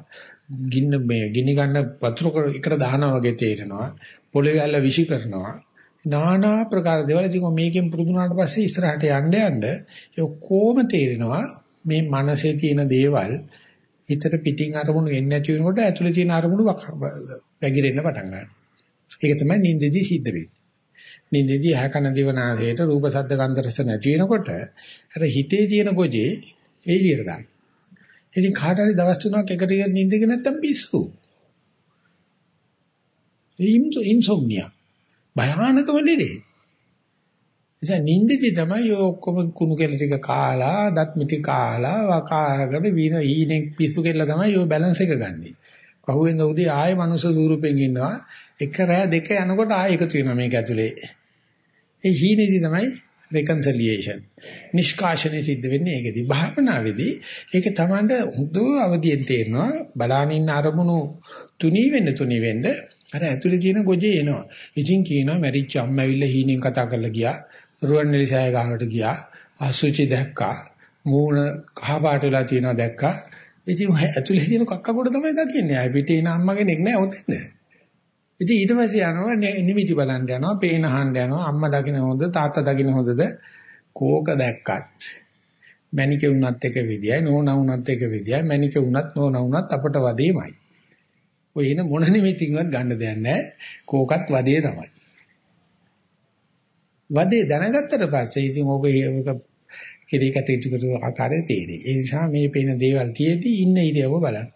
ගින්න මේ ගිනි ගන්න වතුර එකට දානවා වගේ තේරෙනවා. පොළවේ අල්ල විසි කරනවා. নানা ප්‍රකාර දේවල් ඉතින් මේකෙන් පුරුදු වුණාට පස්සේ ඉස්සරහට යන්න යන්න ඒ ඔක්කොම තේරෙනවා මේ මනසේ තියෙන දේවල් හිතට පිටින් අරමුණු එන්නේ නැති වෙනකොට ඇතුලේ තියෙන අරමුණු වැగిරෙන්න පටන් ගන්නවා. ඒක තමයි නිින්දෙදී සිද්ධ වෙන්නේ. නිින්දෙදී අහකන දිවනාසයට රූප ශබ්ද ගන්ධ රස නැති වෙනකොට අර හිතේ තියෙන ගොජේ එළියට දාන්න. ඉතින් කාට හරි දවස් තුනක් එකට නිින්දක නැත්තම් පිස්සු. ඉන්සොම්නියා. භයානකම දෙලේ. එතන නිින්දෙදි තමයි ඔක්කොම කුණු කෙල ටික කාලා, දත් මිටි කාලා, වකාරගෙන වීන ඊනේ පිස්සු කෙල්ල තමයි ඔය බැලන්ස් එක ගන්නෙ. පහුවෙන්ද උදේ ආයෙ මනුස්ස ස්වරූපෙන් ඉන්නවා. එක රෑ දෙක යනකොට ආයෙ එකතු වෙනවා මේක ඇතුලේ. ඒ හීනේදී තමයි reconciliation නිෂ්කාශනය සිද්ධ වෙන්නේ ඒකදී භාවනාවේදී ඒක තමන්ට හුදු අවදියෙන් තේරෙනවා බලානින්න අරමුණු තුනී වෙන්න තුනී වෙන්න අර ඇතුලේ තියෙන ගොජේ එනවා ඉතින් කියනවා මැරිච්ච අම්ම ඇවිල්ලා හීනෙන් කතා කරලා ගියා රුවන්වැලි සෑය ගහකට ගියා. අසුචි දැක්කා. මූණ කහ පාට වෙලා තියෙනවා දැක්කා. ඉතින් ඇතුලේ තියෙන කක්ක කොට තමයි දකින්නේ. ආයි පිටේ ඉන අම්ම කෙනෙක් නෑ ඔතෙන් ඉතින් ඊට පස්සේ යනවා නිමිති බලන්න යනවා, පේන අහන්න යනවා, අම්මා දකින්න හොඳ, තාත්තා දකින්න හොඳද, කෝක දැක්කත්. මැනික වුණත් එක විදියයි නෝනා වුණත් එක විදියයි. මැනික වුණත් නෝනා වුණත් අපට වදේමයි. ඔය එන මොන නිමිතින්වත් ගන්න දෙයක් නැහැ. කෝකත් වදේ තමයි. වදේ දැනගත්තට පස්සේ ඉතින් ඔබ ඒක කෙරේ කටයුතු කරන ආකාරය තේරෙයි. ඒ නිසා මේ පේන දේවල් තියේදී ඉන්න ඉරියව බලන්න.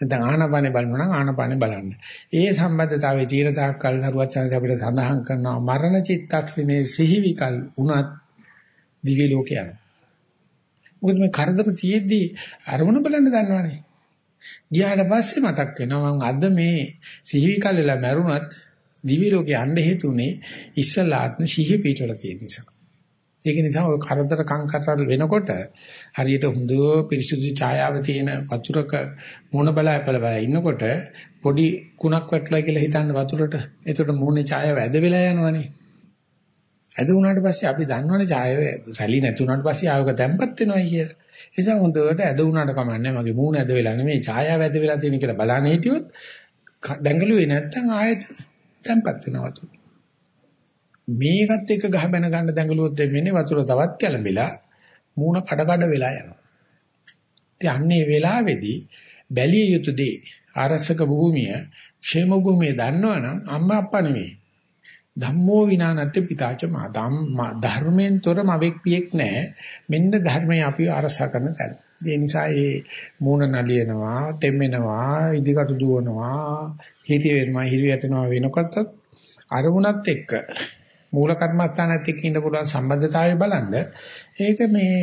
නැත්නම් ආනපානේ බලනවා නම් ආනපානේ බලන්න. ඒ සම්බන්ධතාවයේ තීර තාක්කල් සරුවත් chance අපිට සඳහන් කරනවා මරණ චිත්තක්ෂණේ සිහිවිකල් උනත් දිව්‍ය ලෝකේ යනවා. මොකද මේ කරදර තියෙද්දී අරමුණ බලන්න දන්නවනේ. ගියාට පස්සේ මතක් වෙනවා මම අද මේ සිහිවිකල් වෙලා මැරුණත් දිව්‍ය ලෝකේ යන්න හේතුනේ ඉස්සලාත්ම සිහිය පිටවල තියෙන නිසා. ඒක නිසා ඔය කරදර කංකටල් වෙනකොට හරියට හොඳ පිරිසුදු ඡායාව තියෙන වතුරක මුණ බලා බලා ඉන්නකොට පොඩි කුණක් වැටලා කියලා හිතන්න වතුරට. එතකොට මුහුණේ ඡායාව ඇද වෙලා යනවනේ. ඇද වුණාට පස්සේ අපි දන්නවනේ ඡායාව රැලි නැති වුණාට පස්සේ ආයක තැම්පත් වෙනවා කියලා. ඒ නිසා හොඳට ඇද වුණාට කමන්නේ මගේ මූණ ඇද වෙලා නෙමෙයි ඡායාව ඇද වෙලා තියෙන කියලා බලන්න හිටියොත් දැඟලුවේ නැත්තම් ආයෙත් තැම්පත් වෙනවා වතුර. මේකත් එක්ක ගහ බැන ගන්න දැඟලුවොත් වෙන්නේ වතුර තවත් කැළඹිලා මූණ කඩ කඩ වෙලා යනවා. ඉතින් අන්නේ වෙලාවේදී බැලිය යුතු දේ ආරසක භූමිය, ക്ഷേම භූමිය දන්නවනම් අම්මා අප්පා නෙමෙයි. ධම්මෝ විනානත්ති පිතාච මාතම් ධර්මයෙන් තොර මවෙක් පියෙක් නැහැ. මෙන්න ධර්මයේ අපි අරසා කරන තැන. ඒ නිසා මේ මූණ නලියනවා, තෙමෙනවා, ඉදිකට දුවනවා, හිරි වෙනවා, හිරි යටනවා වෙනකොටත් අරමුණත් එක්ක මූල කර්මස්ථානත් එක්ක ඉන්න පුළුවන් සම්බන්ධතාවය බලන්න ඒක මේ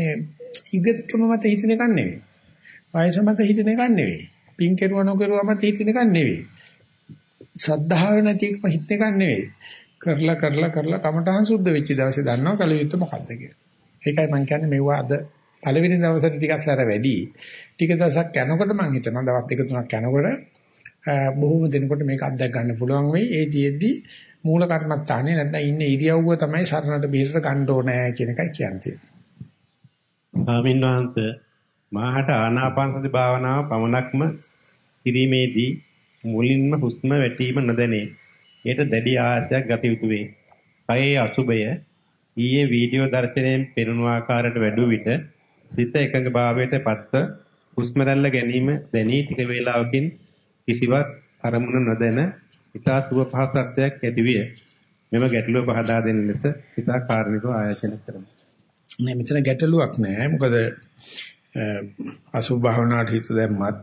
ඉගත්කම මත හිතන එකක් නෙවෙයි. වයස මත හිතන එකක් නෙවෙයි. පින් කෙරුවා නොකරුවා මත හිතන එකක් නෙවෙයි. ශ්‍රද්ධාව නැති එකම හිතන එකක් නෙවෙයි. කරලා කරලා කරලා කමඨහං සුද්ධ වෙච්ච දවසේ දන්නවා කල යුත්තේ මොකද්ද කියලා. ඒකයි මම කියන්නේ මෙවුවා අද පළවෙනි දවසට ටිකක් සැර වැඩි. ටික දවසක් යනකොට මම හිතනවා දවස් දෙක තුනක් යනකොට බොහෝම දෙනකොට මේක අත්දැක ගන්න පුළුවන් වෙයි. ඒ දිෙද්දි මූල කර්මත්තානේ නැත්නම් ඉන්නේ ඉරියව්ව තමයි සරණට බීසට ගන්න ඕනේ කියන එකයි කියන්නේ. ස්වාමීන් වහන්සේ මාහට ආනාපාන සති භාවනාව පමණක්ම කිරීමේදී මුලින්ම හුස්ම වැටීම නොදැනේ. ඒට දැඩි ආශයක් ගත යුතු වේ. කයේ අසුබය ඊයේ වීඩියෝ දර්ශනයෙන් පෙනුණු ආකාරයට වැඩුව විට සිත එකඟ භාවයට පත්ව හුස්ම රැල්ල ගැනීම දැනී ටික වේලාවකින් කිසිවක් අරමුණ නොදැන ඉතා සුව පහසත්වයක් ඇති විය. මෙම ගැටලුව පහදා දෙන ලෙස ඉතා කාරණිකව ආයෝජන කරමු. නෑ මෙතන ගැටලුවක් නෑ. මොකද අසුභ භාවනාවට හිත දැම්මත්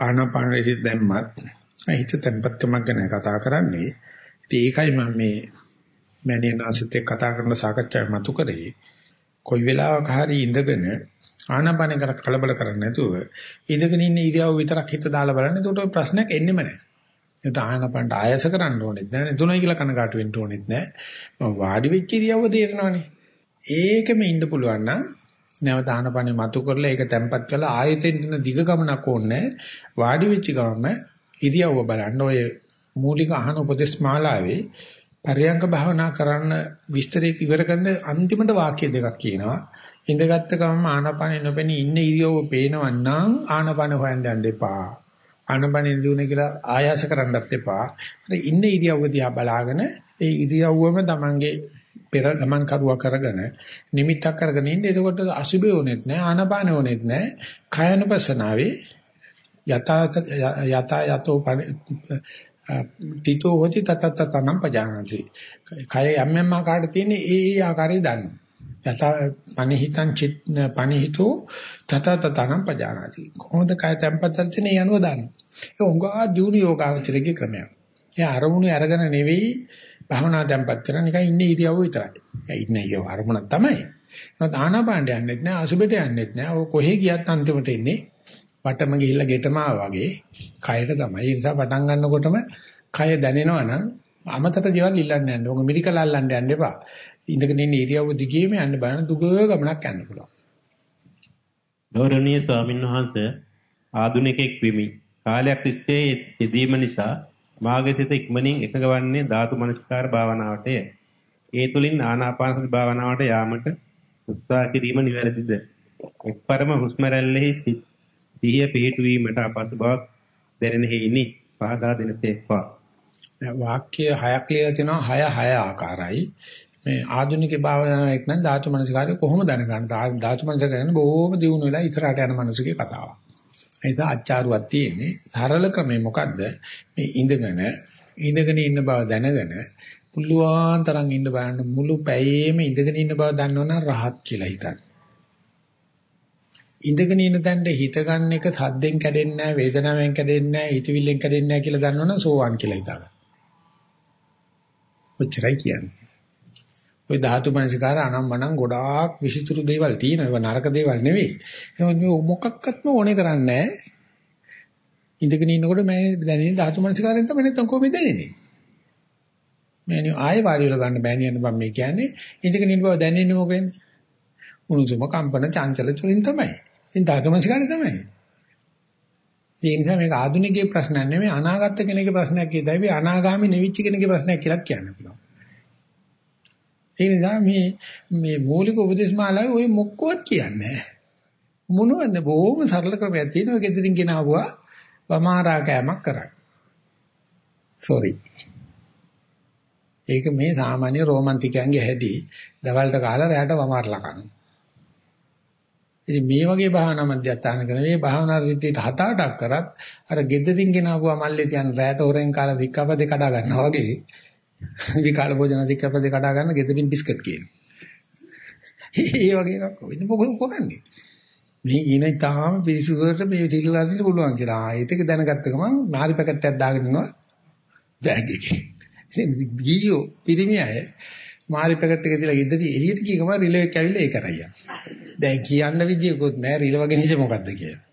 ආනාපානෙ හිත දැම්මත් හිත tempatකමක් ගැන කතා කරන්නේ. ඉතින් ඒකයි මම මේ මෑණියන්ාසිත කතා කරන සාකච්ඡාවේ මතු කරේ. කොයි වෙලාවක හරි ඉඳගෙන ආනාපානෙ කර කලබල කරන්නේ නැතුව ඉඳගෙන ඉන්න ඉරියව් විතරක් හිත දාලා බලන්න. එතකොට ප්‍රශ්නයක් එන්නෙම නැහැ. ඒකට ආනපනට ආයස කරන්න ඕනෙත් නැහැ. තුනයි කියලා කනකාට වෙන්න ඕනෙත් නැහැ. මම වාඩි වෙච්ච ඉරියව්ව තේරෙනවනේ. ඒකෙම ඉන්න පුළුවන් නම් නැවත ආනපනේ මතු කරලා ඒක තැම්පත් කරලා ආයෙතෙන් දින දිග ගමනක් ඕනේ. වාඩි වෙච්ච ගමම ඉරියව්ව බලන්න ඔය මූලික අහන උපදේශ මාලාවේ පරියංග භාවනා කරන්න විස්තරේ ඉවර කරන අන්තිමට වාක්‍ය දෙකක් කියනවා. ඉඳගත්ත ගමම ආනපනේ නොපෙනී ඉන්න ඉරියව්ව පේනවනම් ආනපන හොයන්න යන්න එපා. ආනපනේ දුවන කියලා ආයාස කරන්නත් එපා. අර ඉන්න ඉරියව්ව දිහා බලාගෙන ඒ ඉරියව්වම තමන්ගේ පෙර ගමන් කරුවා කරගෙන නිමිත්තක් කරගෙන ඉන්න. එතකොට අසුබේ ඕනෙත් නැහැ, ආනපාන ඕනෙත් නැහැ. කයනුපසනාවේ යතා යතා යතෝ තිතෝ හොති තතත තනම් පජානති. කය යම් යම් ආකාරයට තියෙන ඒ ඒ ආකාරය දන්නවා. යත පනිහිතං චිත් පනිහිතෝ තත තතනම් පජානාති. කොහොමද කය tempatල් තියෙන යනුව දාන්න? ඒක උංගා දියුණු යෝගාවචරයේ ක්‍රමයක්. ඒ අරමුණු අරගෙන නෙවෙයි භවනා tempත් කරන නිකන් ඉන්නේ ඉරියව්ව විතරයි. ඒ ඉන්නේ ඒ අරමුණ තමයි. නමුත් ආනාපානට යන්නෙත් නෑ අසුබෙට යන්නෙත් නෑ. ඔය කොහෙ ගියත් අන්තිමට එන්නේ වටම ගිහිල්ලා ගෙටම වගේ කයට තමයි ඒ නිසා පටන් ගන්නකොටම කය දැනෙනවා නම් අමතක දේවල් ඉල්ලන්නේ නැහැ. ඕක මිරිකල අල්ලන්න යන්න එපා. ඉඳගෙන ඉන්න ඉරියව්ව දිගේම යන්න බලන දුග ගමනක් යන්න පුළුවන්. ගෞරවනීය ස්වාමීන් වහන්සේ ආදුනිකෙක් වෙමි. කාලයක් තිස්සේ යෙදීම නිසා මාගේ සිත ඉක්මනින් එකගවන්නේ ධාතු මනස්කාර භාවනාවටය. ඒ තුලින් ආනාපාන සති භාවනාවට යාමට උත්සාහ කිරීම නිවැරදිද? එක්වරම හුස්ම රැල්ලෙහි සිහිය පිහිටුවීමට අපහසු බවක් දැනෙන හේිනි. පහදා දෙනසේක්වා. වාක්‍ය හයක් ලියලා තිනවා හය හය ආකාරයි. මේ ආධුනික භාවනාවක් නම් ධාතු මනසිකාරය කොහොම දැනගන්න? ධාතු මනසිකාරය බොහොම දියුණු වෙලා ඉස්සරහට යන මිනිසුගේ කතාවක්. ඒ නිසා අච්චාරුවක් තියෙන්නේ සරල ක්‍රමේ මොකද්ද? මේ ඉඳගෙන ඉඳගෙන ඉන්න බව දැනගෙන පුළුවන් තරම් ඉන්න බලන්න මුළු පැයේම ඉඳගෙන ඉන්න බව දන්නවනම් රහත් කියලා හිතන්න. ඉඳගෙන ඉන්න තැනට හිත ගන්න එක සද්දෙන් කැඩෙන්නේ නැහැ, වේදනාවෙන් කැඩෙන්නේ නැහැ, හිතවිල්ලෙන් කැඩෙන්නේ නැහැ කියලා දන්නවනම් සෝවාන් කියලා හිතන්න. ඔච්චරයි කියන්නේ. ওই ධාතු මනසිකාර අනම්මනම් ගොඩාක් විසිතුරු දේවල් තියෙනවා. ඒවා නරක දේවල් නෙවෙයි. එහෙනම් මේ මොකක්වත්ම ඕනේ කරන්නේ නැහැ. ඉඳගෙන ඉන්නකොට මම දැනෙන්නේ ධාතු මනසිකාරයෙන් තමයි නැත්තම් කොහොමද දැනෙන්නේ? මෑණියෝ ආයෙ වාඩි වෙලා ගන්න බෑණි යන බම් මේ කියන්නේ ඉඳගෙන ඉන්න බව දැනෙන්නේ මොකෙන්ද? උණුසුම කම්පන චංචල තුලින් තමයි. ඉතින් ධාතුමනසිකාරය තමයි. ඒ නිසා මේක ආධුනිකයේ ප්‍රශ්නයක් නෙමෙයි අනාගත කෙනෙකුගේ ප්‍රශ්නයක් කියතයි මේ අනාගාමි නෙවිච්ච කෙනෙකුගේ ප්‍රශ්නයක් කියලා කියන්න පුළුවන්. ඒ නිසා මේ මේ මූලික උපදේශ මාලාවේ ওই මොකවත් කියන්නේ නැහැ. මොනවද බොහොම සරල ක්‍රමයක් තියෙනවා. ගෙදරින් ගෙනාවුවා වමාරා කෑමක් කරා. sorry. ඒක මේ සාමාන්‍ය රොමන්ටිකයන්ගේ හැටි. දවල්ට කාලා රැයට වමාරලා කනවා. ඉතින් මේ වගේ භාවනා මධ්‍යස්ථාන කරන මේ භාවනා රිට්‍රීට් හත අටක් කරත් අර ගෙදරින් ගෙනාවුවා මල්ලේ තියන රැයට හොරෙන් කාලා වික්කපදේ කඩා ගන්නවා වගේ විකාල භෝජන සික්කපදේ කඩා ගන්න ගෙදරින් බිස්කට් කියන. ඒ වගේ එකක් කොහෙද මොකද කරන්නේ? මේ ඉන තාම පිරිසුදුවට මේ සිල්ලා දෙන්න පුළුවන් කියලා. ආ ඒක දැනගත්ත ගමන් මාරි පැකට් එකක් දාගෙන ඉන්නවා බෑග් එකේ. ගියෝ පිරිමි අය මාරි පැකට් එක තියලා ගෙදර එළියට ගිය ගමන් රිලෙව් එක ඇවිල්ලා ඒක කරයියා. දැන් කියන්න විදියකුත් නැහැ රිලව ගෙනිච්ච මොකද්ද කියලා.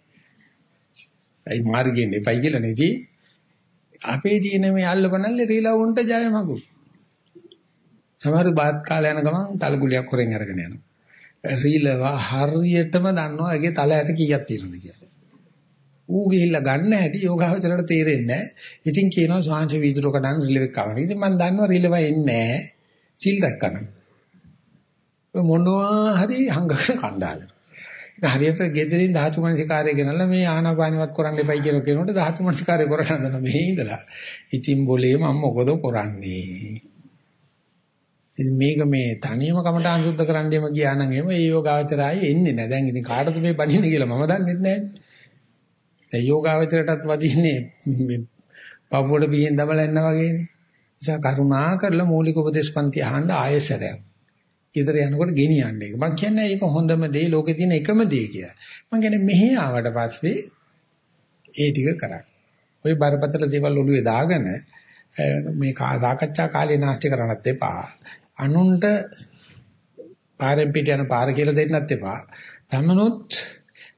අයි මාරි ගෙන්නේ පයි කියලා නෙදී. අපේ තියෙන මේ අල්ලපනල්ලේ රිලව උන්ට ජය මගු. සමහර බාත් කාලය යන ගමන් තලගුලියක් හොරෙන් අරගෙන යනවා. රිලව හරියටම දන්නවා ඒකේ තලයට කීයක් තියෙනවද කියලා. ඌ ගිහිල්ලා ගන්න හැටි යෝගාවචරයට තේරෙන්නේ නැහැ. ඉතින් කියනවා සාංශ වීදුරු කඩන රිලෙවෙක් කවන. ඉතින් මම දන්නවා රිලෙව එන්නේ නැහැ. සිල් රැකගන්න. මොනවා හරි හංගගෙන කණ්ඩායම. ඒක හරියට ගෙදරින් ධාතු මනසිකාරය ගෙනල්ලා මේ ආනාපානිවත් කරන්න එපයි කියන කෙනෙකුට ධාතු මනසිකාරය කරන්න හදන මේ ඉඳලා. ඉතින් બોලේ මම මොකද කරන්නේ? ඉතින් මේක මේ තනියම කමටහන් සුද්ධ කරන්නේම ගියා නම් එහෙම ඒ යෝගාවචරයයි එන්නේ නැහැ. දැන් ඉතින් කාටද මේ බඩින්නේ කියලා මම දන්නේ නැහැ. ඒ යෝගාවචරයටත් වදින්නේ මේ පපුවට පියෙන් දමලා ඉන්නා වගේනේ. නිසා කරුණා කරලා මූලික උපදේශපන්ති අහන්න ආයෙසරයක්. ඊතර යනකොට ගෙනියන්නේ. මම කියන්නේ ඒක හොඳම දේ ලෝකේ තියෙන එකම දේ කියලා. මම කියන්නේ මෙහි ආවට පස්සේ ඒ ටික කරන්න. ওই බරපතල දේවල් ඔළුවේ දාගෙන මේ සාකච්ඡා කාලේ නාස්ති කරන්නත් එපා. අනුන්ට පාරෙන් පිට යන පාර කියලා දෙන්නත් එපා. තමනුත්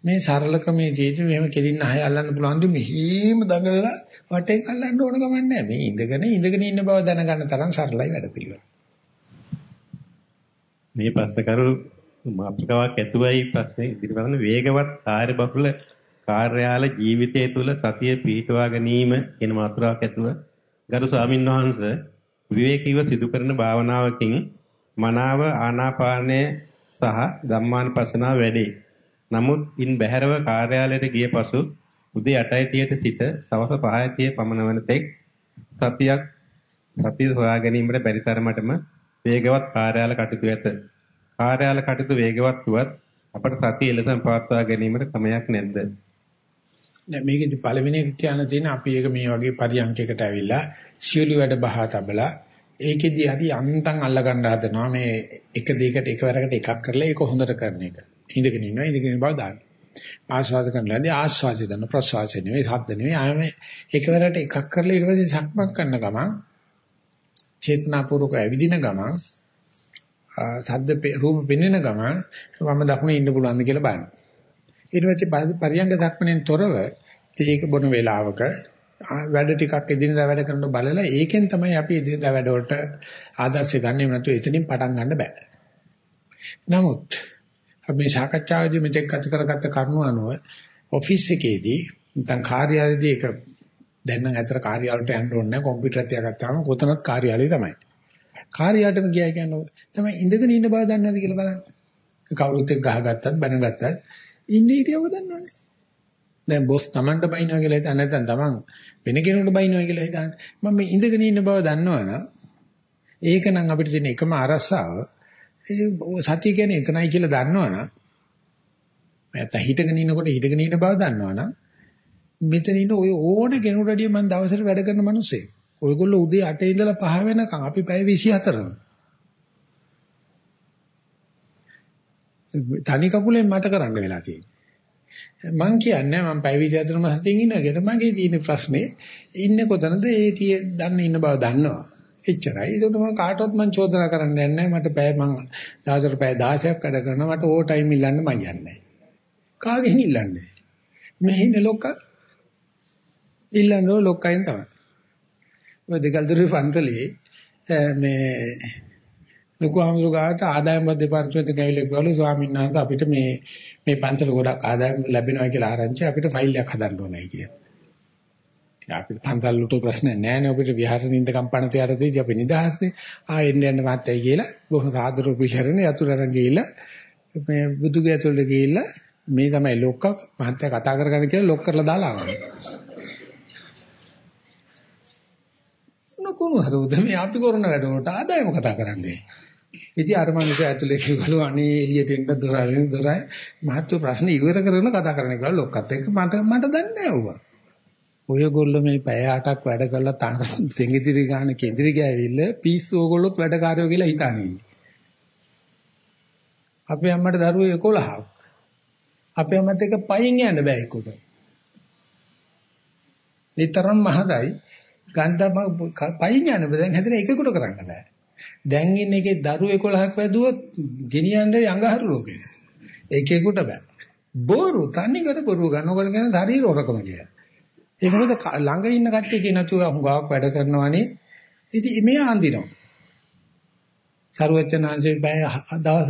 මේ සරල ක්‍රමයේ ජීවිතේ මෙහෙම කෙලින්න ආය අල්ලන්න පුළුවන් දු මෙහිම දඟලලා වටේ අල්ලන්න ඕන ගමන් නැහැ. මේ ඉඳගෙන ඉඳගෙන ඉන්න බව දැනගන්න තරම් සරලයි වැඩපිළිවෙල. මේ ප්‍රශ්න කරු මාතෘකාවක් ඇතුවයි ප්‍රශ්නේ ඉදිරිපත් වේගවත් කාර්ය බහුල කාර්යාල ජීවිතය තුළ සතිය පිහිටවා ගැනීම කියන මාතෘකාවක් ඇතුව ගරු ස්වාමින් වහන්සේ විවේකීව සිදු කරන භාවනාවකින් මනාව ආනාපානය සහ ධම්මානුපස්සනාව වැඩේ. නමුත් ඉන් බැහැරව කාර්යාලයට ගිය පසු උදේ 8:30ට සිට සවස් 5:30 පමණ වන තෙක් සතියක් සතිය සොයා ගැනීමට බැරි තරමටම වේගවත් කාර්යාල කටයුතු ඇත. කාර්යාල කටයුතු වේගවත් වුවත් අපට සතිය එලෙසම පවත්වා ගැනීමට ක්‍රමයක් නැද්ද? නෑ මේකෙදි පළවෙනි එක කියන්න තියෙන අපි ඒක මේ වගේ පරියන්කයකට ඇවිල්ලා සියලු වැඩ බහා තබලා ඒකෙදි හරි අන්තම් අල්ල ගන්න හදනවා මේ එක දෙයකට එකවරකට එකක් කරලා ඒක හොඳට කරන එක. ඉඳගෙන ඉන්නවා ඉඳගෙන බව දාන්න. ආස්වාද කරනලාදී ආස්වාද දන්න ප්‍රසවාස නෙවෙයි හද්ද නෙවෙයි ආයෙම එකවරකට එකක් කරලා ඊට පස්සේ සක්මන් කරන ගමන් චේතනාපූර්වක ඇවිදින ගමන් සද්ද රූප පෙන්වෙන ගමන් වම දකුණේ ඉන්න පුළුවන්ද කියලා බලන්න. ඊට පස්සේ පරියංග දක්මනෙන් තොරව තීක බොන වේලාවක වැඩ ටිකක් එදිනදා වැඩ කරන බලලා ඒකෙන් තමයි අපි එදිනදා වැඩ වලට ආදර්ශ ගන්න එහෙම නැතු එතනින් පටන් ගන්න බෑ. නමුත් අපි සාකච්ඡාවේදී මෙතෙක් ගත කරගත්ත කරුණු අනුව ඔෆිස් එකේදී නැත්නම් කාර්යාලයේදී ඒක දැන් නම් ඇතර කාර්යාලයට යන්න ඕනේ නැහැ කම්පියුටර් එකක් තියාගත්තාම කොතනත් කාර්යාලය තමයි. කාර්යාලයටම ගියා කියන්නේ තමයි ඉඳගෙන ඉන්න බව දන්නේ නැද්ද කියලා බලන්න. කවුරුත් එක්ක ගහගත්තත් බැනගත්තත් ඉන්නේ ඉරියව්ව දන්නවනේ. දැන් බොස් Tamanට බයිනවා කියලා හිතන්නේ නැත්නම් Taman වෙන කෙනෙකුට බයිනවා කියලා හිතන්නේ. මම මේ ඉඳගෙන ඉන්න බව දන්නවනම් ඒක නම් අපිට තියෙන එකම අරසාව ඒ සතිය කියන්නේ එතනයි කියලා දන්නවනම් නැත්නම් හිතගෙන ඉන්නකොට හිතගෙන ඉන්න බව දන්නවනම් මෙතන ඉන්න ඔය ඕන කෙනෙකුට වැඩිය මම දවසට වැඩ කරන මිනිස්සෙක්. ඔයගොල්ලෝ උදේ 8 ඉඳලා 5 වෙනකන් අපි පැය 24ම. තනි කකුලෙන් මට කරන්න වෙලා තියෙන්නේ. මං කියන්නේ මම පැය 24ම සතියින් ඉන්නකට මගේ තියෙන ප්‍රශ්නේ ඉන්නේ කොතනද ඒ තිය දන්න ඉන්න බව දන්නවා. එච්චරයි. ඒකට මම කාටවත් මං චෝදනා කරන්න යන්නේ මට පැය මං දවසට පැය 16ක් වැඩ කරනවා මට ඕ ටයිම් ඉල්ලන්න මං යන්නේ කාගෙන් ඉල්ලන්නේ? මෙහින ලොක්ක ඉල්ලන්නේ ලොක්කෙන් තමයි. ඔය දෙකල්දොරේ පන්තලේ මේ ලොකු අමුරු ගාට ආදායම් බද්ද දෙපාර්තමේන්තුවට ගිහිල්ලා කිව්වලු ස්වාමීන් වහන්සේ අපිට මේ මේ පන්සල ගොඩක් ආදායම් ලැබෙනවා කියලා ආරංචි අපිට ෆයිල් එකක් හදන්න ඕනයි කියලා. ඉතින් අපිට පන්සල් ලුටු ප්‍රශ්න නැහැ නේ අපිට විහාර නින්ද කම්පන තියාරදී අපි නිදහස්නේ. ආ එන්න යන්න මාත්‍යයි කියලා බොහොම සාදරව පිළිගන්නේ යතුරුරන් ගිහිල්ලා මේ බුදුගේ ඇතුළට ගිහිල්ලා මේ තමයි ලොක්ක මහත්ය කතා කරගන්න කියලා ලොක් කරලා දාලා ආවා. නොකුණු හරුද මේ අපි කරන වැඩ වලට ආදායම කතා කරන්නේ. ඉතින් අර මිනිස්සු ඇතුලේ කිව්වලු අනේ එළියට එන්න දොරයි දොරයි මහත්ව ප්‍රශ්න ඉවර කරගෙන කතා කරන්න කියලා ලොක්කත් එක්ක මට මට දන්නේ නැහැ ඌවා. ඔයගොල්ලෝ මේ පැය 8ක් වැඩ කරලා තෙඟිදිරි ගන්න කෙඳිරි ගෑවිල්ල පිස්සු ඕගොල්ලොත් වැඩකාරයෝ කියලා හිතානේ ඉන්නේ. අපේ අම්මට දරුවෝ 11ක්. අපේ අම්මත් එක්ක පයින් යන්න බෑ එක්කොට. ඒ තරම් මහදයි ගන්ධම පයින් යන්න බෑ දැන් හැදෙන එකකට කරන්න බෑ. දැන් ඉන්න එකේ දරුවෝ 11ක් වැදුවොත් ගෙනියන්නේ අඟහරු ලෝකෙට. එකෙකුට බෑ. බොරු තනි කර බොරු ගන්නකොට කියන ශරීර හොරකම කිය. ඒක මොකද ළඟ ඉන්න කට්ටිය කියනතු හුඟාවක් වැඩ කරනවානේ. ඉතින් මේ ආන්දිනවා. සරුවචනාංශේ බය දවස්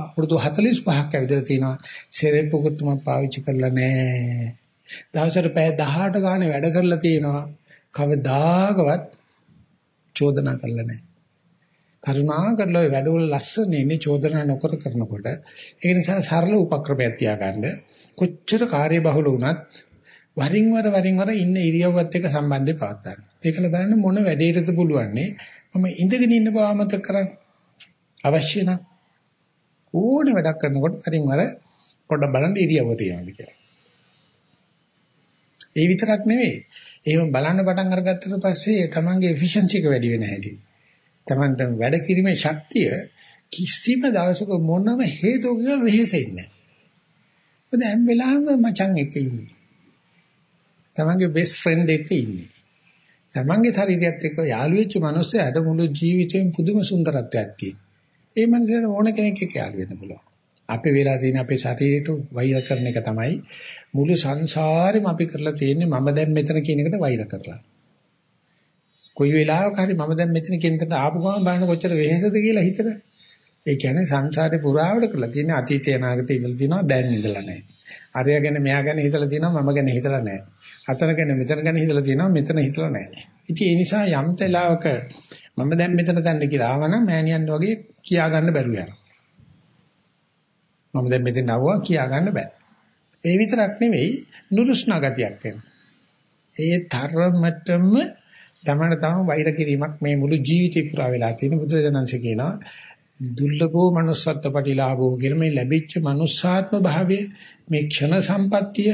අවුරුදු 45ක් ඇවිදලා තිනවා. සෙරෙප්පුකුත් මම පාවිච්චි කරලා නැහැ. දවසට පැය 18 ගානේ වැඩ කරලා තිනවා. කවදාකවත් චෝදනා කරලා නැහැ. කරුණා කරලා ඔය වැඩවල ලස්සන ඉන්නේ චෝදනා නොකර කරනකොට ඒ නිසා සරල උපක්‍රමයක් තියාගන්න කොච්චර කාර්යබහුල වුණත් වරින් වර වරින් වර ඉන්න ඉරියව්වත් එක්ක සම්බන්ධය පවත්වා ගන්න. ඒකල බලන්න මොන වැඩේටද පුළුවන්නේ මම ඉඳගෙන ඉන්න බව අමතක කරන්න. අවශ්‍ය නම් ඕනේ වැඩක් කරනකොට වරින් වර පොඩ්ඩක් බලන්න ඉරියව්ව තියනවා කියලා. ඒ විතරක් නෙවෙයි. එහෙම බලන්න පටන් අරගත්තට පස්සේ තමන්ගේ එෆිෂන්සි එක වැඩි වෙන හැටි. තමන්ට වැඩ කිරීමේ ශක්තිය කිසිම දවසක මොනම හේතුවකින් වෙහෙසෙන්නේ නැහැ. මොකද හැම වෙලාවෙම මචං එක්ක ඉන්නේ. තමන්ගේ බෙස්ට් ෆ්‍රෙන්ඩ් එක්ක ඉන්නේ. තමන්ගේ ශරීරයත් එක්ක යාළු වෙච්ච මිනිස්සයාට මුළු ජීවිතේම පුදුම සුන්දරත්වයක් තියෙනවා. ඒ මනසට ඕන කෙනෙක් එක්ක යාළු වෙන්න පුළුවන්. අපේ වෙලා තියෙන අපේ ශරීරයට වෛර කරන එක තමයි මුළු සංසාරෙම අපි කරලා තියෙන්නේ මම දැන් මෙතන කියන එකට වෛර කරලා. කොයි වෙලාවක හරි මම දැන් මෙතන කෙන්තට ආපු ගමන් බලන්න කොච්චර වෙහෙසද කියලා හිතට. ඒ කියන්නේ සංසාරේ පුරාවට කරලා තියෙන අතීතය අනාගතය ඉඳලා තියෙනවා දැන් ඉඳලා නැහැ. අරයා ගැන මෙයා ගැන හිතලා තියෙනවා මම ගැන හිතලා නැහැ. අතන ගැන මෙතන ගැන හිතලා තියෙනවා මෙතන හිතලා නැහැ. ඉතින් ඒ නිසා යම් තලාවක මම දැන් මෙතන තැන්න කියලා ආවනම් මෑනියන් වගේ කියා ගන්න බැරුව යනවා. මම දැන් මෙතන ආවා කියා ගන්න බෑ. ඒ විතරක් නෙවෙයි නුරුස්නා ගතියක් එනවා. ඒ තරමටම තමන්න තම වෛර කිරීමක් මේ මුළු ජීවිතේ පුරා වෙලා තියෙන බුදුරජාණන්සේ කියනවා දුර්ලභෝ manussත්ත්ව ප්‍රතිලාභෝ කියලා මේ ලැබිච්ච manussාත්ම භාවය මේ ක්ෂණ සම්පත්තිය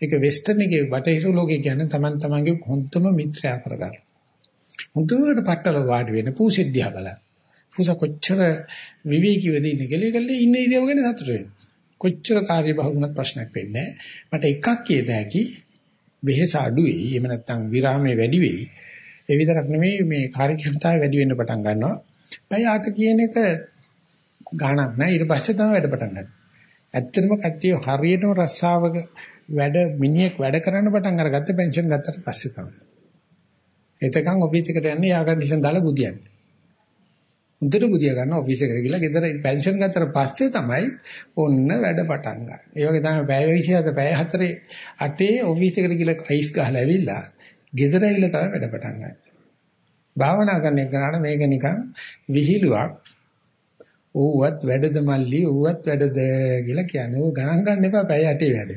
ඒක වෙස්ටර්න් එකේ බටහිර ලෝකේ කියන්නේ Taman tamanගේ හොඳම මිත්‍රයා කරගන්න. හොඳට පట్టල වාඩි වෙන පූසිද්ධිය බලන්න. පූස කොච්චර විවේකීවද ඉන්නේ කියලා ඒකල්ලේ ඉන්න ඉරියව් ගැන සතුට වෙනවා. කොච්චර කාර්යබහුලුණත් ප්‍රශ්නයක් වෙන්නේ මට එකක් කියද හැකි වෙහෙස අඩු වෙයි. එහෙම නැත්නම් විරාමයේ වැඩි වෙයි. ඒ විතරක් නෙමෙයි මේ කාර්යක්ෂමතාවය වැඩි වෙන්න පටන් ගන්නවා. පැය 8 කියන එක ගාණක් නෑ. ඊට පස්සේ තමයි වැඩ පටන් ගන්න. ඇත්තටම කට්ටිය හරියටම රස්සාවක වැඩ මිනිහෙක් වැඩ කරන්න පටන් අරගත්ත පෙන්ෂන් ගත්තට පස්සේ තමයි. එතකන් ඔෆිස් එකට යන්නේ යා කන්ඩිෂන් දාලා බුදියන්නේ. හොඳට බුදියා ගන්න ඔෆිස් එකට ගිහලා ගෙදර පෙන්ෂන් ගත්තට පස්සේ තමයි ඔන්න වැඩ පටන් ගන්න. ඒ වගේ තමයි පැය 27 පැය 4 8 ඔෆිස් එකට ගිහලා අයිස් ගහලා ඇවිල්ලා ගෙදර ඇවිල්ලා තමයි වැඩ පටන් ගන්න. භාවනා කරන එක නට මේක නිකන් විහිළුවක්. ඌවත් වැඩද මල්ලි ඌවත් වැඩද කියලා කියන්නේ. ඌ ගණන් ගන්න එපා පැය 8 වැඩ.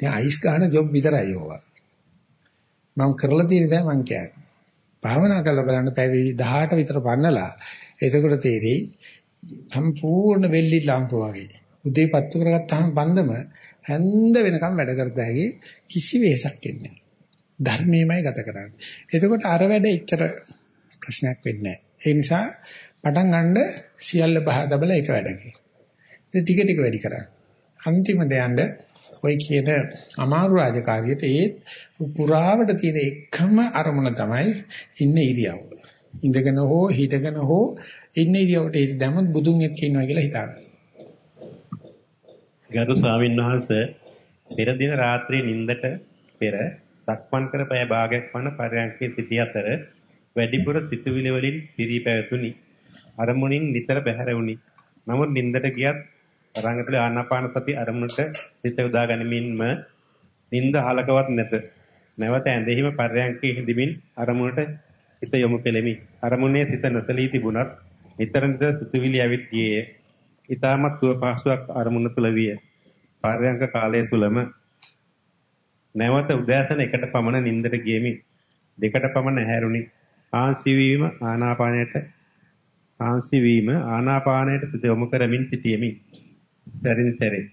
දැන් අයිස් ගන්න ජොබ් විතරයි ඕවා. මම කරලා තියෙන නිසා මම කියන්නේ. භාවනා කරලා බලන්න පැවි 18 විතර පන්නලා එතකොට තේරෙයි සම්පූර්ණ වෙල්ලි ලාම්පුව වගේ. උදේ පත්තු කරගත්තාම බන්දම හැන්ද වෙනකම් වැඩ කරත හැකි කිසි වෙහසක් එන්නේ නැහැ. ධර්මයමයි ගත කරන්නේ. එතකොට අර වැඩ එච්චර ප්‍රශ්නයක් වෙන්නේ නැහැ. ඒ නිසා පටන් ගන්න සියල්ල බහ දබල එක වැඩකේ. ඉතින් ටික ටික වැඩි කරා. අන්තිමට යන්න ඔය කියන අමාරු රාජකාරියට ඒ පුරාවට තියෙන එකම අරමුණ තමයි ඉන්න ඉරියව්ව. ඉඳගෙන හෝ හිටගෙන හෝ ඉන්න ඉරියව්වට හිත දැමුත් බුදුන් එක්ක ඉන්නවා කියලා හිතාගන්න. ගරු ස්වාමීන් වහන්සේ පෙර දින රාත්‍රියේ නිින්දට පෙර සක්මන් කර පැය භාගයක් වන පරයන්කේ සිටි අතර වැඩිපුර සිතුවිලි වලින් පිරී පැවතුනි. අරමුණින් නිතර බැහැර වුනි. නමුත් නිින්දට ගියත් තරංගතුල ආනාපාන සති අරමුණට සිත යොදා ගැනීමෙන්ම නිින්ද හලකවත් නැත. නැවත ඇඳෙහිම පරයන්කේ හිඳමින් අරමුණට සිත යොමු කෙලෙමි. අරමුණේ සිත නොසලී තිබුණත් නිතර නිතර සිතුවිලි ඇවිත් ගියේ. ඊටමත් සුව පහසුවක් අරමුණ තුල විය. පරයන්ක කාලය තුලම නැවත උදෑසන එකට පමණ නිින්දට ගියෙමි. දෙකට පමණ ඇහැරුණි. ආන්සි වීම ආනාපානයට ආන්සි වීම ආනාපානයට සිත යොමු කරමින් සිටියෙමි. සැරින් සැරේ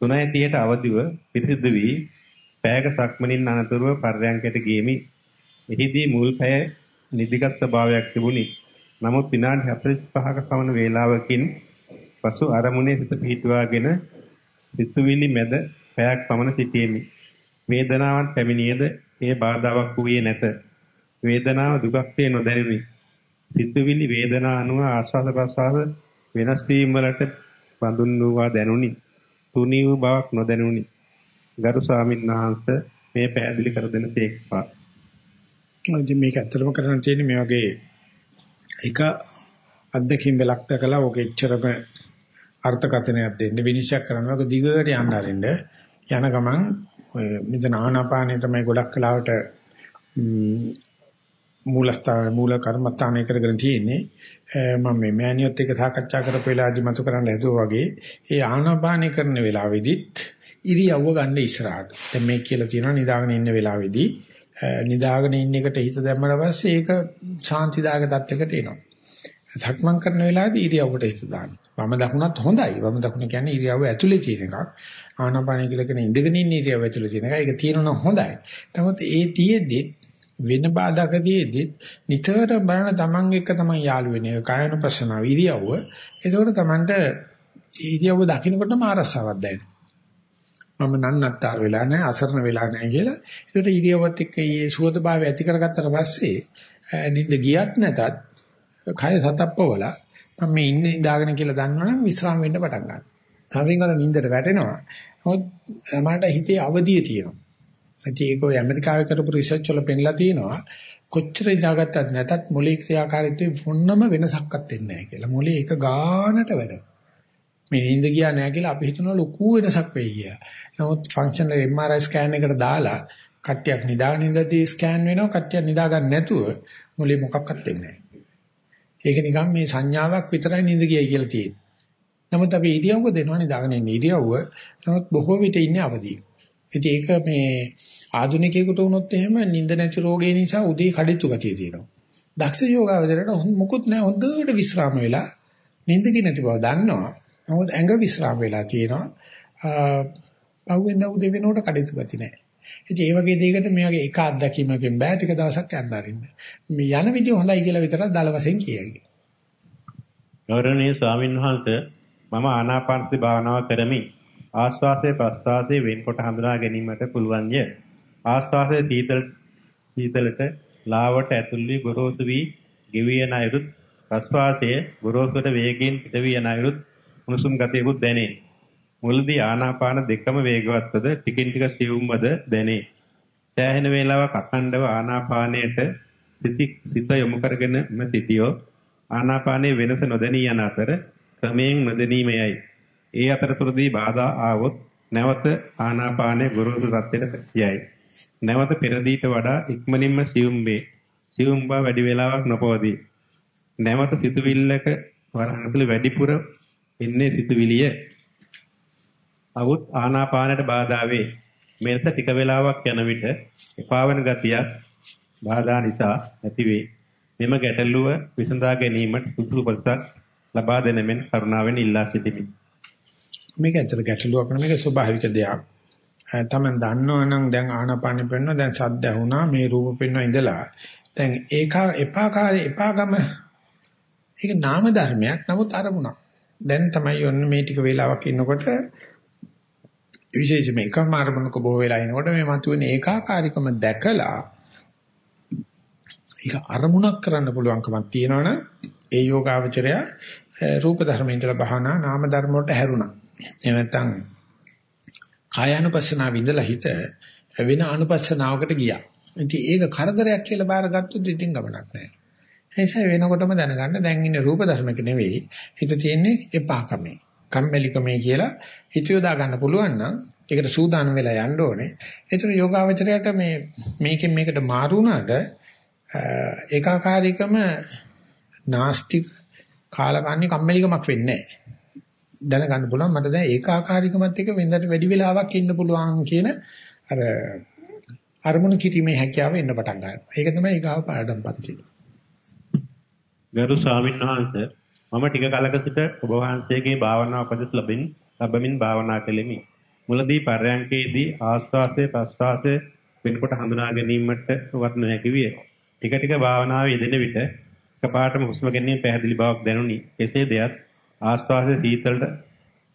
3:30ට අවදිව පිරිසිදු වී පෑයක සක්මනින් අනතුරුව පර්යංකයට ගියෙමි. එහිදී මුල් පැය නිදිගත් ස්වභාවයක් තිබුණි. නමුත් විනාඩි 45ක පමණ වේලාවකින් පසු අරමුණේ සිත පිහිටුවාගෙන සිතුවිලි මැද පැයක් පමණ සිටියෙමි. වේදනාවක් පැමිණියේද ඒ බාධාවක් වූයේ නැත. වේදනාව දුකක්සේ නොදැනිනි. සිතුවිලි වේදනා අනුව ආස්වාද ප්‍රසආද වෙනස් වීම වලට බඳුන් වූවා දැනුනි. තුනී වූ බවක් නොදැනුනි. ගරු ස්වාමීන් වහන්සේ මේ පැහැදිලි කර දෙන තේක්පා. ඉතින් මේක ඇත්තටම කරන්න තියෙන්නේ මේ වගේ එක අත්දැකීම් වෙලක් දැකලා ඔක එච්චරම අර්ථකථනයක් දෙන්න විනිශ්චය කරනවා. ඔක දිගට යන්න අරින්න. යන ගමන් ඔය මෙතන ආනාපානය තමයි ගොඩක් කලාවට මූලස්ථාන මූල කර්මස්ථානය කරගෙන තියෙන්නේ. මම මේ මෑනියොත් එක්ක සාකච්ඡා කරපු වෙලාවදී මතු කරන්න හැදුවා වගේ ඒ ආනාපානය කරන වෙලාවෙදිත් ඉරියව්ව ගන්න ඉස්සරහට. දැන් මේ කියලා තියෙනවා නිදාගෙන ඉන්න වෙලාවේදී. නිදාගෙන ඉන්න එකට හිත දැම්මම පස්සේ ඒක සාන්තිදායක තත්යකට එනවා. සක්මන් කරන වෙලාවේදී ඉරියව්වට හිත දාන්න. වම දකුණත් හොඳයි. වම දකුණ කියන්නේ ඉරියව්ව ඇතුලේ තියෙන එකක්. ආනාපානය කියලා කියන ඉඳගෙන ඉන්න ඉරියව්ව ඇතුලේ තියෙන එක ඒක තියෙනවා හොඳයි. නමුත් ඒ තියේදී වෙන බාධකදීදී නිතර බලන තමන් එක්ක තමයි යාළු වෙන්නේ කායන ප්‍රශ්නාව ඉරියව්ව. ඒකෝට තමන්ට ඉරියව්ව දකින්නකොටම ආරස්සාවක් දැනෙනවා. මම නන්නත්තර වෙලා නැහැ අසරණ වෙලා නැහැ කියලා ඒකට ඉරියව්වත් එක්ක ඊයේ සුවදභාවය ඇති කරගත්තට පස්සේ නිින්ද ගියත් නැතත් කය සතප්පවල මම මේ ඉන්නේ ඉඳාගෙන කියලා දන්නවනම් විශ්‍රාම වෙන්න පටන් ගන්නවා. තවින් අර නිින්දට වැටෙනවා. මොකද මට හිතේ අවදිය තියෙනවා. ඉතින් ඒක ඔය ඇමරිකාවේ කරපු රිසර්ච් වල පෙන්නලා තියෙනවා කොච්චර ඉඳාගත්තත් නැතත් මොලේ ක්‍රියාකාරීත්වයේ මොනම වෙනසක්වත් වෙන්නේ නැහැ කියලා. මොලේ එක ගානට වැඩ. මේ නිින්ද ගියා නැහැ කියලා අපි හිතනවා ලොකු වෙනසක් වෙයි කියලා. නමුත් ෆන්ක්ෂනල් MRI ස්කෑන් එකට දාලා කට්ටියක් නිදාගෙන ඉඳදී ස්කෑන් වෙනවා කට්ටියක් නිදා ගන්න නැතුව මොලේ මොකක්වත් වෙන්නේ නැහැ. ඒක නිකන් මේ සංඥාවක් විතරයි නිින්ද ගියයි කියලා තියෙන්නේ. නමුත් අපි ඉරියව්ව දෙනවා නිදාගෙන ඉන්න ඉරියව්ව. නමුත් බොහෝ විට ඉන්නේ අවදිය. ඉතින් ඒක මේ ආධුනිකයෙකුට වුණොත් එහෙම නිින්ද නැති රෝගේ නිසා උදේ කඩਿੱතු ගතිය තියෙනවා. දක්ෂ යෝගාවචරයට මොකුත් නැහැ හොඳට විශ්‍රාම වෙලා නිින්දකින් නැති බව දන්නවා. නමුත් ඇඟ විශ්‍රාම වෙලා තියෙනවා. පහුවෙන්ද උදේ වෙනකොට කඩਿੱතු ගති නැහැ. ඉතින් ඒ වගේ දෙයකට මේ වගේ එක අත්දැකීමකින් බෑ ටික දවසක් යන්න අරින්න. මේ යන විදිය හොඳයි කියලා විතරක් දල වශයෙන් කියයි. ගෞරවනීය ස්වාමින් වහන්සේ මම ආනාපානසති භාවනාව කරමි. ආස්වාසයේ ප්‍රස්වාසයේ වෙන්කොට හඳුනා ගැනීමට පුළුවන්ය. ආස්වාසයේ සීතල සීතලට ලාවට ඇතුල් වී ගොරෝසු වී ගෙවි යන අයුරුත් ප්‍රස්වාසයේ ගොරෝසුට වේගයෙන් පිට වී යන අයුරුත් උණුසුම් ගතියකුත් දැනේ. මුලදී ආනාපාන දෙකම වේගවත්වද ටිකින් ටික සියුම්වද දැනේ. සෑහෙන වේලාවක් අඛණ්ඩව ආනාපානයට සිත යොමු කරගෙනම සිටියෝ ආනාපානයේ වෙනස නොදැනී යන අතර ක්‍රමයෙන් නොදැනීමයයි. ඒ අතරතුරදී බාධා ආවොත් නැවත ආනාපානය ගුරුතු තත්ත්වයට යයි. නැවත පෙරදීට වඩා ඉක්මනින්ම සියුම් වේ. සියුම් බව වැඩි වේලාවක් නොපවතී. නැවත සිතුවිල්ලක වරහන් වැඩිපුර එන්නේ සිතුවිලිය. අවුත් ආනාපානයට බාධා වේ. මෙලෙස ටික වේලාවක් යන විට එපා වෙන ගතියක් බාධා නිසා ඇතිවේ. මෙම ගැටලුව විසඳා ගැනීමට සුදුසු පරිසක් ලබා දෙන මෙන් කරුණාවෙන් ඉල්ලා සිටිමි. මේක ඇත්තට ගැටලුවක් නෙමෙයි මේක ස්වභාවික දෙයක්. තමන් දන්නවනම් දැන් ආනාපානෙ පෙන්වන දැන් සද්ද ඇහුණා මේ රූප පෙන්වන ඉඳලා දැන් ඒක එපාකාරී එපාගම ඒක නාම ධර්මයක් නමුත් අරමුණක්. දැන් තමයි ඔන්න මේ ටික වේලාවක් ඉන්නකොට විශේෂයෙන්ම එකම අරමුණක බොහෝ වෙලා ඉනකොට මේ මතුවෙන ඒකාකාරීකම දැකලා ඒක අරමුණක් කරන්න පුළුවන්කමක් තියෙනවනේ ඒ යෝගාවචරය රූප ධර්මයෙන් ඉඳලා බහනා නාම ධර්ම වලට හැරුණා. එහෙම නැත්නම් කායानुපස්සනාව ඉඳලා හිත වෙන අනුපස්සනාවකට ගියා. ඉතින් ඒක කරදරයක් කියලා බාරගත්තොත් ඉතින් ගමනක් නැහැ. ඒ නිසා වෙනකොටම දැනගන්න දැන් ඉන්නේ රූප ධර්මක නෙවෙයි හිත තියෙන්නේ එපාකමේ. කම්මැලිකමේ කියලා හිත යොදා ගන්න පුළුවන් නම් ඒකට සූදානම් වෙලා යන්න ඕනේ. ඒතර යෝගාවචරයට මේ මේකෙන් මේකට මාරු වුණාට ඒකාකාරීකම නාස්තික කාලකන්ණි කම්මැලිකමක් වෙන්නේ නැහැ. දැනගන්න පුළුවන් මට දැන් ඒකාකාරීකමත් එක්ක වෙනදට වැඩි වෙලාවක් ඉන්න පුළුවන් කියන අර අරමුණු කිරීමේ හැකියාව එන්න පටන් ගන්නවා. ඒක තමයි ඊගාව පාඩම්පත්‍රය. ගරු ස්වාමීන් වහන්සේ මම ටික කලක සිට ඔබ වහන්සේගේ භාවනා උපදෙස් ලැබින් ලැබමින් භාවනා කළෙමි. මුලදී පර්යංකේදී ආස්වාසය ප්‍රස්වාසය වෙනකොට හඳුනා ගැනීමට වත් නොහැකි විය. ටික ටික භාවනාවේ යෙදෙන විට එකපාරටම හුස්ම ගැනීම පැහැදිලි බවක් දැනුනි. එසේ දෙයක් ආස්වාසය සීතලට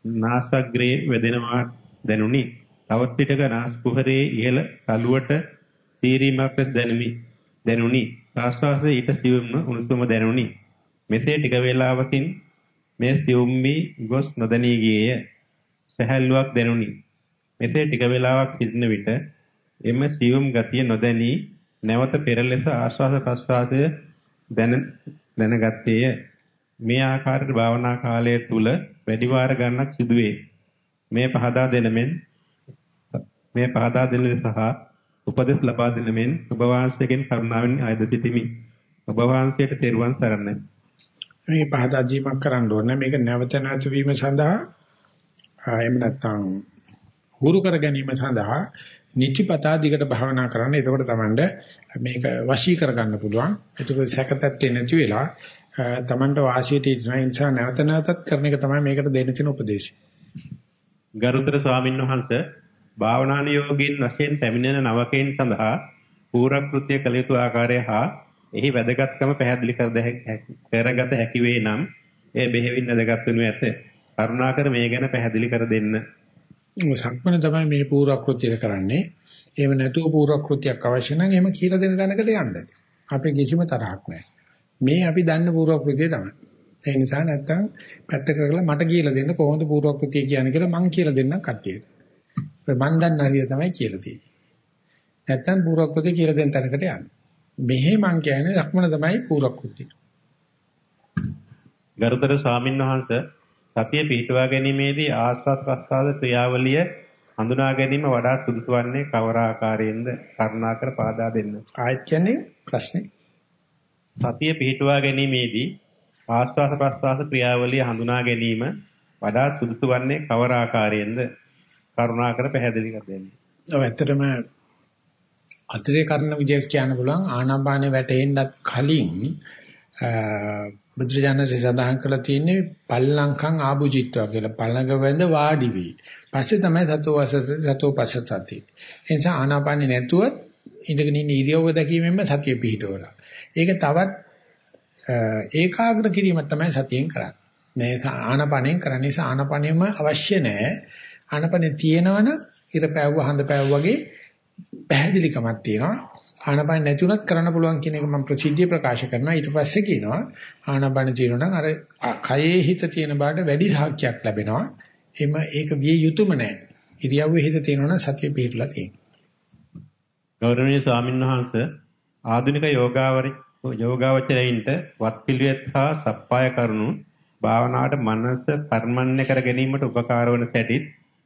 නාසග්‍රේ වැදෙනවා දැනුනි. තවත් පිටක නාස් කුහරයේ ඉහළ තලුවට සීරීමක් දැනුනි. දැනුනි. ආස්වාසය ඊට සියුම්ම උණුසුම දැනුනි. මෙසේ ටික වේලාවකින් මේ සියුම් වී ගොස් නොදැනී ගියේය. සැහැල්ලුවක් දැනුනි. මෙසේ ටික වේලාවක් සිටින විට එම සියුම් ගතිය නොදැනී නැවත පෙර ලෙස ආස්වාද ප්‍රස්වාදය දැන දැනගත්තේය. මේ ආකාරයට භාවනා කාලය තුල වැඩි වාර ගණනක් සිදුවේ. මේ පහදා දෙනමෙන් මේ පහදා දෙන සහ උපදෙස් ලබා දෙනමෙන් ඔබ වහන්සේගෙන් කරුණාවෙන් ආයද සිටිමි. ඔබ වහන්සේට තෙරුවන් සරණයි. මේ පහදා දීමක් කරන්න ඕනේ. මේක නැවත නැවත වීම සඳහා එහෙම නැත්නම් හුරු කර ගැනීම සඳහා නිත්‍යපතා දිගට භාවනා කරන්න. එතකොට තමයි මේක වශී කරගන්න පුළුවන්. එතකොට සැකතත්ත්වේ නැති වෙලා තමන්ට වාසිය තියෙන නිසා නැවත නැවතත් කරන එක තමයි මේකට දෙන්න තියෙන උපදේශය. ගරුතර ස්වාමීන් වහන්සේ භාවනානුයෝගීන් වශයෙන් පැමිණෙන නවකයන් සඳහා පූර්වකෘත්‍ය කළ යුතු ආකාරය හා එහි වැදගත්කම පැහැදිලි කරගත හැකි වේ නම් ඒ බෙහෙවින් වැදගත් වෙනු ඇත. කරුණාකර මේ ගැන පැහැදිලි කර දෙන්න. සක්මන තමයි මේ පූර්වකෘත්‍ය කරන්නේ. එහෙම නැතුව පූර්වකෘත්‍යයක් අවශ්‍ය නම් එහෙම කියලා දෙන තැනකට යන්න. අපේ කිසිම තරහක් නැහැ. මේ අපි දන්න පූර්වකෘත්‍ය තමයි. ඒ නිසා නැත්තම් පැත්ත කරලා මට කියලා දෙන්න කොහොමද පූර්වකෘත්‍ය කියන්නේ කියලා මං කියලා දෙන්නම් කට්ටියට. ඔය මන් දන්න හරිය තමයි කියලා තියෙන්නේ. නැත්තම් පූර්වකෘත්‍ය කියලා දෙන්න තැනකට යන්න. මෙහෙ මං කියන්නේ ලක්මන තමයි පූර්වකෘත්‍ය. ගරුතර ස්වාමීන් වහන්සේ සතිය පිටවා ගැනීමේදී ආස්වාද ප්‍රස්වාද ක්‍රියාවලිය හඳුනා ගැනීම වඩා සුදුසු වන්නේ කවර ආකාරයෙන්ද කරුණාකර පාදා දෙන්න. ආයත් කියන්නේ ප්‍රශ්නේ. සතිය පිටවා ගැනීමේදී ආස්වාද ප්‍රස්වාද ක්‍රියාවලිය හඳුනා ගැනීම වඩා සුදුසු වන්නේ කවර ආකාරයෙන්ද කරුණාකර පැහැදිලි කර දෙන්න. ඔව් ඇත්තටම අතිරේ කරන විදිහට කියන්න පුළුවන් ආනාපානෙ වැටෙන්නත් කලින් බුදුරජාණන්සේ සඳහන් කරලා තියෙන්නේ පල්ලංකං ආභුජිත්වා කියලා පළඟ වැඳ වාඩි වී. පස්සේ තමයි සතෝ වසත සතෝ පස්සති. ඒ නිසා ආනාපානෙ නැතුවත් ඉඳගෙන ඉන්න ඉරියව්ව දැකීමෙන්ම සතිය පිහිටවලා. ඒක තවත් ඒකාග්‍ර කිරීම තමයි සතියෙන් කරන්නේ. මේ ආනාපානෙන් කරන්නේ නිසා ආනාපානෙම අවශ්‍ය නැහැ. ආනාපානෙ තියෙනවනම් ඉර පැවුව හඳ පැවුව වගේ පැහැදිලිකමක් තියෙනවා. ආනාපාන නැති උනත් කරන්න පුළුවන් කියන එක මම ප්‍රසිද්ධිය ප්‍රකාශ කරනවා. ඊට පස්සේ කියනවා ආනාපාන තියෙනවා නම් අර කයේ හිත තියෙන බාට වැඩි සාක්ෂියක් ලැබෙනවා. එම ඒක විය යුතුයම නැහැ. ඉරියව්වේ හිත තියෙනවා නම් සතිය පිළිලා තියෙනවා. ගෞරවනීය ස්වාමීන් වහන්සේ ආධුනික යෝගාවරි යෝගාවචරයින්ට වත් පිළිවෙත් හා සප්පාය කරුණු භාවනාවට මනස කර්මන්නේ කර ගැනීමට උපකාර වන සැටිත්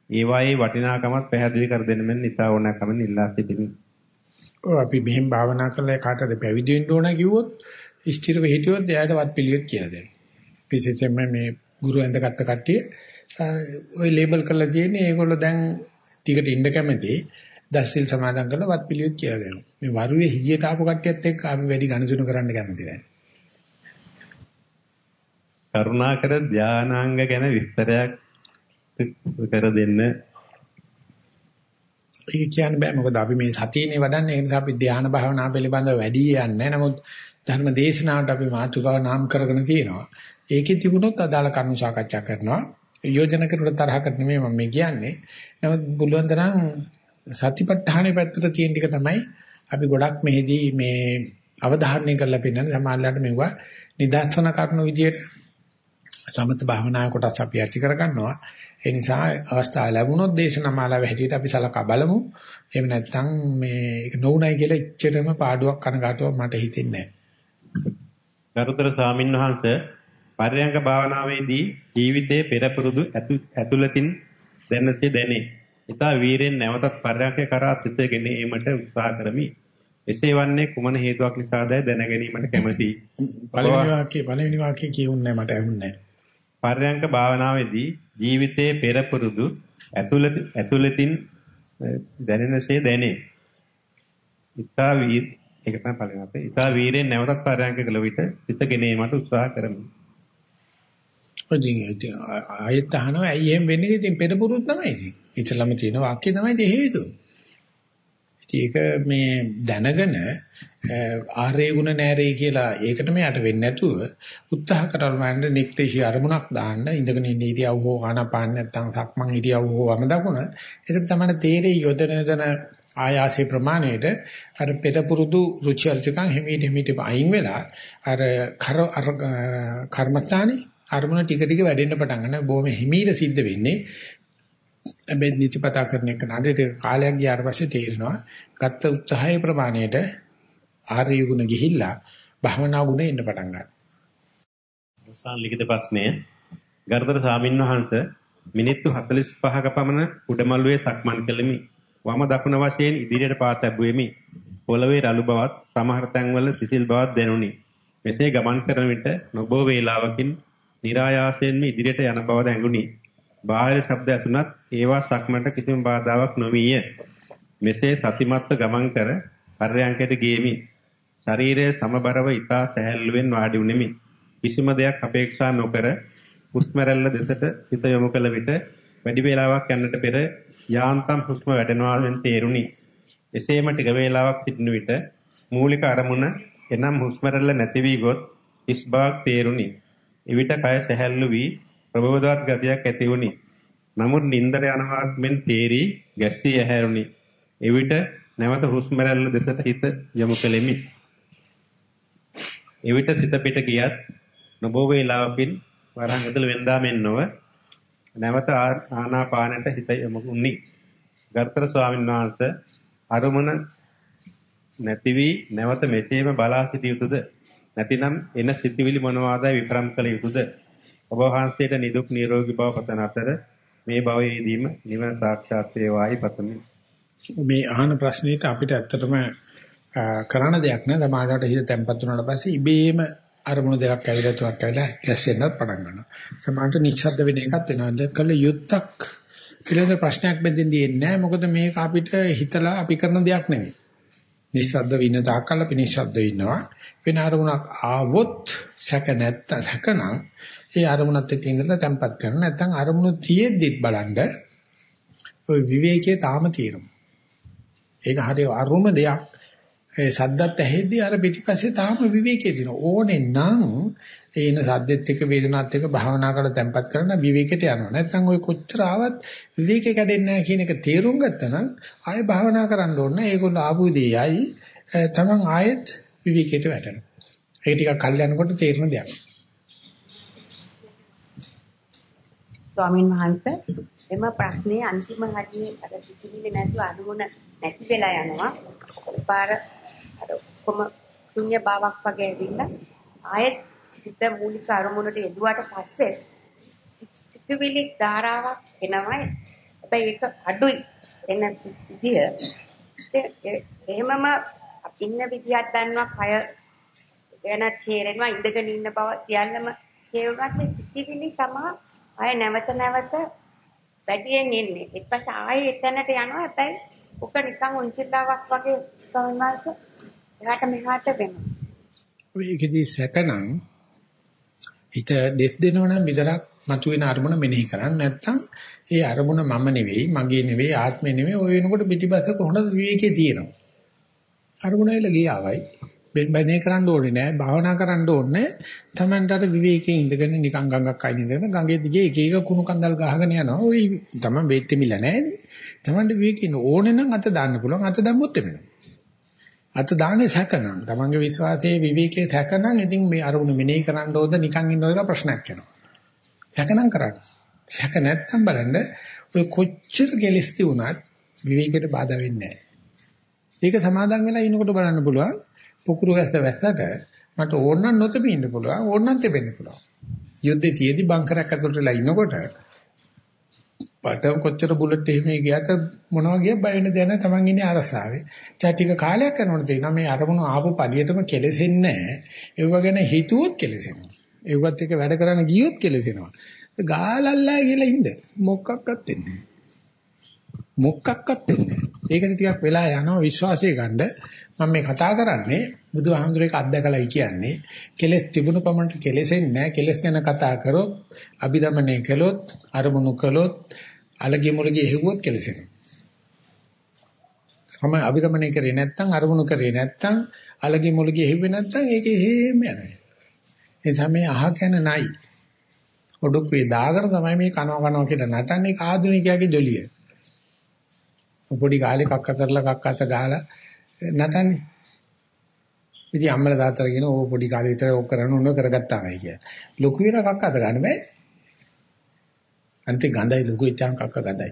ඒවායේ වටිනාකමත් පැහැදිලි කර දෙන්න මෙන් ඉතා ඕනෑකමින් ඉල්ලා සිටිමි. ඔව් අපි මෙහෙම භාවනා කරලා කාටද පැවිදි වෙන්න ඕන කිව්වොත් ස්ථිරව හිටියොත් එයාට වත් පිළිවෙත් කියලා දෙන්න. විශේෂයෙන්ම මේ ගුරු ඇඳගත්ත කට්ටිය ওই ලේබල් කරලා තියෙන්නේ ඒගොල්ලෝ දැන් ටිකට ඉන්න කැමති. දස්සිල් සමාදන් කරලා වත් පිළිවෙත් කියලා දෙනවා. මේ වරුවේ හියට ආපු කට්ටියත් එක්ක අපි වැඩි ගණතුණු කරන්න කැමති නැහැ. කරුණාකර ධානාංග ගැන විස්තරයක් කර දෙන්න. ඒක කියන්න බෑ මොකද අපි මේ සතියනේ වඩන්නේ ඒ නිසා අපි ධානා භාවනා පිළිබඳව වැඩි යන්නේ නමුත් ධර්ම දේශනාවට අපි මාතෘකාව නාම කරගෙන තියෙනවා. ඒකේ තිබුණොත් අදාළ කරුණු සාකච්ඡා කරනවා. යෝජනා කරුණ තරහකට නෙමෙයි මම කියන්නේ. නමුත් බුලුවන් තරම් සතිපට්ඨානේ පැත්තට තියෙන ටික තමයි අපි ගොඩක් මෙහිදී මේ අවධාරණය කරලා පෙන්නන්නේ සමාජලට මෙවුවා නිදර්ශන කරුණු විදියට සමත භාවනා කොටස් අපි ඇති කරගන්නවා. ඒ නිසා අවස්ථාව ලැබුණොත් දේශනා මාලාව හැටියට අපි සලකා බලමු. එහෙම නැත්නම් මේ ඒක නොඋනයි කියලා ඉච්චරම පාඩුවක් කනගාටුවක් මට හිතෙන්නේ නැහැ. ගරුතර ස්වාමීන් වහන්සේ පරයන්ක භාවනාවේදී ජීවිතයේ පෙරපුරුදු ඇතුළතින් දැනසේ දැනේ. ඊතා වීරෙන් නැවතත් පරයන්ක කරා සිත ගෙනීමට උත්සාහ කරමි. එසේ වන්නේ කුමන හේතුවක් නිසාදයි දැන ගැනීමට කැමැතියි. පළවෙනි වාක්‍යය පළවෙනි වාක්‍යය කියුන්නේ මට ඇහුන්නේ නැහැ. පර්යංක භාවනාවේදී ජීවිතයේ පෙරපුරුදු ඇතුළත ඇතුළතින් දැනෙනසේ දැනේ. ඉතා වී ඒක තමයි පළවෙනි අපේ. ඉතා වීරෙන් නැවතත් පර්යංක කළ විට සිත ගෙනීමට උත්සාහ කරමි. ඔදින් ආයෙත් අහනවා ඇයි එහෙම වෙන්නේ? ඉතින් පෙරපුරුත් තමයි ඉතින්. ඉතලම තියෙන වාක්‍ය තමයි හේතුව. ඒක මේ දැනගෙන ආර්ය ගුණ නැරේ කියලා ඒකට මෙයට වෙන්නේ නැතුව උත්සාහ කරවන්න නික්ලේශී අරමුණක් දාන්න ඉඳගෙන ඉන්න ඉරියව් හෝ ආනාපාන නැත්තම් සක්මන් ඉරියව් හෝ වම දකුණ ඒක තමයි තේරේ යොදන යොදන ආයාසයේ ප්‍රමාණයට අර පෙර පුරුදු රුචි අරුචිකන් හිමීට හිමීට අයින් වෙලා අර කර කර්මස්ථානේ අරමුණ ටික ටික වැඩෙන්න පටන් ගන්න බොහොම හිමීට සිද්ධ වෙන්නේ. හැබැයි නිතිපතා කරන එක නඩේට කාලයක් ගියාට පස්සේ තේරෙනවා ගත්ත උත්සාහයේ ප්‍රමාණයට ආර්ය ගුණ ගිහිල්ලා භවනා ගුණ එන්න පටන් ගන්නවා. අවසාන ලිඛිත ප්‍රශ්නය ගරුතර ස්වාමින්වහන්ස මිනිත්තු 45ක පමණ උඩමළුවේ සක්මන් කළෙමි. වම දකුණ වශයෙන් ඉදිරියට පා තැබුවෙමි. පොළවේ රළු බවත් සමහර තැන්වල සිසිල් බවක් දැනුනි. මෙසේ ගමන් කරන විට නොබෝ වේලාවකින් નિરાයාසයෙන්ම ඉදිරියට යන බව දැඟුනි. බාහිර ශබ්ද ඇසුණත් ඒවා සක්මන්ට කිසිම බාධාවක් නොවිය. මෙසේ සතිමත්ව ගමන් කර පර්යංකයට ගියෙමි. ශරීරයේ සමබරව ඊතා සැහැල්ලුවෙන් වාඩි වුනිමි. කිසිම දෙයක් අපේක්ෂා නොකර හුස්ම රැල්ල දෙසට සිත යොමු කළ විට වැඩි වේලාවක් යන්නට පෙර යාන්තම් හුස්ම වැඩෙනවාෙන් තේරුණි. එසේම ටික වේලාවක් සිටින විට මූලික අරමුණ එනම් හුස්ම රැල්ල නැති වී ගොස් හිස් බවක් තේරුණි. එවිට කය සැහැල්ලු වී ප්‍රබෝධවත් ගතියක් ඇති වුණි. නමුත් නින්දර යනවා මෙන් තේරි ගැස්සී ඇහැරුණි. එවිට නැවත හුස්ම රැල්ල දෙසට හිත යොමු කෙලෙමි. එවිට සිත පිට ගියත් නොබෝ වේලාවකින් වරහන් ඇතුළ වෙන්දා මෙන් නොව නැවත ආනාපානට හිත යොමු වුනි. ගර්තර ස්වාමීන් වහන්සේ අරමුණ නැති වී නැවත මෙසේම බලා සිටිය යුතුද? නැතිනම් එන සිතිවිලි මොනවාදයි විපරම් කළ යුතුද? ඔබ වහන්සේට නිදුක් නිරෝගී බව පතන අතර මේ භවයේදීම නිවන සාක්ෂාත් වේවායි පතමි. මේ අහන ප්‍රශ්නෙට අපිට ඇත්තටම කරන්න දෙයක් නෑ. සමාජයට හිත තැම්පත් වුණාට පස්සේ ඉබේම අරමුණු දෙකක් ඇවිල්ලා තුනක් ඇවිල්ලා ගැස්සෙන්නත් පටන් ගන්නවා. සමාජයට නිශ්ශබ්ද වෙන එකක් වෙනවා. කළ යුත්තක් පිළිවෙල ප්‍රශ්නයක් බෙදෙන්නේ නැහැ. මොකද මේක අපිට හිතලා අපි කරන දෙයක් නෙවෙයි. නිශ්ශබ්ද වින තාක්කල් අපි නිශ්ශබ්ද ඉන්නවා. වෙන අරමුණක් ආවොත් සැක නැත්නම් සැකනම් ඒ අරමුණත් එක්ක ඉඳලා තැම්පත් කරන නැත්නම් අරමුණු තියෙද්දිත් බලන්න ওই විවේකයේ තාම තියෙනවා. ඒක හරිය අරුම දෙයක්. ඒ සද්දත් ඇහෙද්දී අර පිටිපස්සේ තාම විවේකයේ තියෙනවා. ඕනේ නම් ඒන සද්දෙත් එක්ක වේදනාත් එක්ක භාවනා කරලා තැම්පත් කරන විවේකයට යනවා. නැත්නම් ওই කොච්චර ආවත් විවේකේ කැඩෙන්නේ නැහැ කියන එක තේරුම් ගත්තා නම් ආයෙ භාවනා කරන්න ඕන. ඒගොල්ලෝ ආපු දෙයයි තමන් ආයෙත් විවේකයට වැටෙනවා. ඒක ටිකක් කල් යනකොට තේරෙන දෙයක්. ස්වාමින් වහන්සේ එම ප්‍රශ්නේ අන්තිම හරියේ අර කිසිවිලි නැතුව අනුගුණ නැති වෙලා යනවා. පාර අර කොම ශුන්‍ය බවක් වගේ ඇවිල්ලා ආයෙත් හිත මූලික අරමුණට යෙදුවාට පස්සේ සිතුවිලි ධාරාවක් එනවා. හැබැයි ඒක අඩුයි එන විදිය. එහෙමම ඉන්න විදියක් දන්නවා කය ගැන තේරෙනවා ඉඳගෙන ඉන්න බව සියල්ලම තේරුණාත් මේ සිතිවිලි සමා ආය නැවත නැවත වැඩියෙන් එන්නේ. ඊට පස්සේ ආයෙ එතනට යනවා. හැබැයි ඔක නිකන් උන්චිල්ලාවක් වගේ ස්වාමීන් වහන්සේ එහාට මෙහාට වෙනවා. ඒකෙදි සැකනම් හිත දෙස් දෙනවනම් විතරක් මතුවෙන අරමුණ මෙනෙහි කරන්න නැත්නම් ඒ අරමුණ මම නෙවෙයි මගේ නෙවෙයි ආත්මේ නෙවෙයි ඔය වෙනකොට පිටිපස්ස කොහොමද විවේකේ තියෙනවා අරමුණ එල ගියාවයි බෙන්බනේ කරන්න ඕනේ නෑ භාවනා කරන්න ඕනේ. තමන්ට අර විවේකයේ ඉඳගෙන නිකන් ගඟක් අයින් ඉඳගෙන ගඟේ දිගේ එක එක කුණු කන්දල් ගහගෙන යනවා. ඔය තමන් බේත් මිල නෑනේ තමන්ට විවේකේ ඕනේ නම් අත දාන්න පුළුවන්. අත දැම්මොත් එමෙන්න. අත දාන්නේ සැකනම් තමන්ගේ විශ්වාසයේ විවේකයේ සැකනම් ඉතින් මේ අරමුණ මෙනෙහි කරන්න ඕද නිකන් ඉන්නවද කියලා ප්‍රශ්නයක් එනවා. සැකනම් කරන්න. සැක නැත්තම් බලන්න ඔය කොච්චර කෙලස්ති වුණත් විවේකයට බාධා වෙන්නේ නැහැ ඒක සමාදන් වෙලා ඉනකොට බලන්න පුළුවන්. පුකුරු වැස්ස වැස්සට මට ඕන නම් නොතෙමි ඉන්න පුළුවන් ඕන නම් තෙපෙන්න පුළුවන් යුද්ධේ තියේදී බංකරයක් ඇතුළට වෙලා ඉනකොට බට කොච්චර බුලට් එහෙම ගියත් මොනවා ගිය බය වෙන දෙයක් නැහැ Taman ඉන්නේ අරසාවේ. ඒ ටික කාලයක් යනකොට තේනවා මේ අරමුණු ආපු පළියටම කෙලෙසෙන්නේ නැහැ. ඒව ගැන හිතුවොත් කෙලෙසෙනවා. ඒවත් එක වැඩ කරන්න ගියොත් කෙලෙසෙනවා. ගාලල්ලා කියලා ඉන්න මොකක්වත් වෙන්නේ නැහැ. මොකක්වත් වෙන්නේ නැහැ. ඒකට ටිකක් වෙලා යනවා විශ්වාසය ගන්න. මම මේ කතා කරන්නේ බුදුහාමුදුරේක අත්දකලායි කියන්නේ. කෙලස් තිබුණු පමණට කෙලෙසෙන්නේ නැහැ. කෙලස් ගැන කතා කරොත් අභිරමණය කළොත් අරමුණු කළොත් අලගිය මුලගිය හෙව්වොත් කෙලෙසෙනවා. සම අභිරමණය කරේ නැත්නම් අරමුණු කරේ නැත්නම් අලගිය මුලගිය හෙව්වේ නැත්නම් ඒකේ හේම යනවා. ඒ සමේ අහ කන නයි. ඔඩොක්කේ දාගෙන තමයි මේ කනවා කනවා කියලා නටන්නේ ආධුනිකයාගේ ජොලිය. පොඩි කාලේ කක්ක කරලා කක්ක අත ගහලා නටන්නේ. ඉතින් අම්මලා තාත්තලා කියන ඕ පොඩි කාලේ විතර ඕක කරන්න ඕන කරගත්තා වයි කිය. ලොකු වෙන කක්ක අත ගන්න බෑ. අනිත් ගඳයි ලොකු ඉච්ඡාන් කක්ක ගඳයි.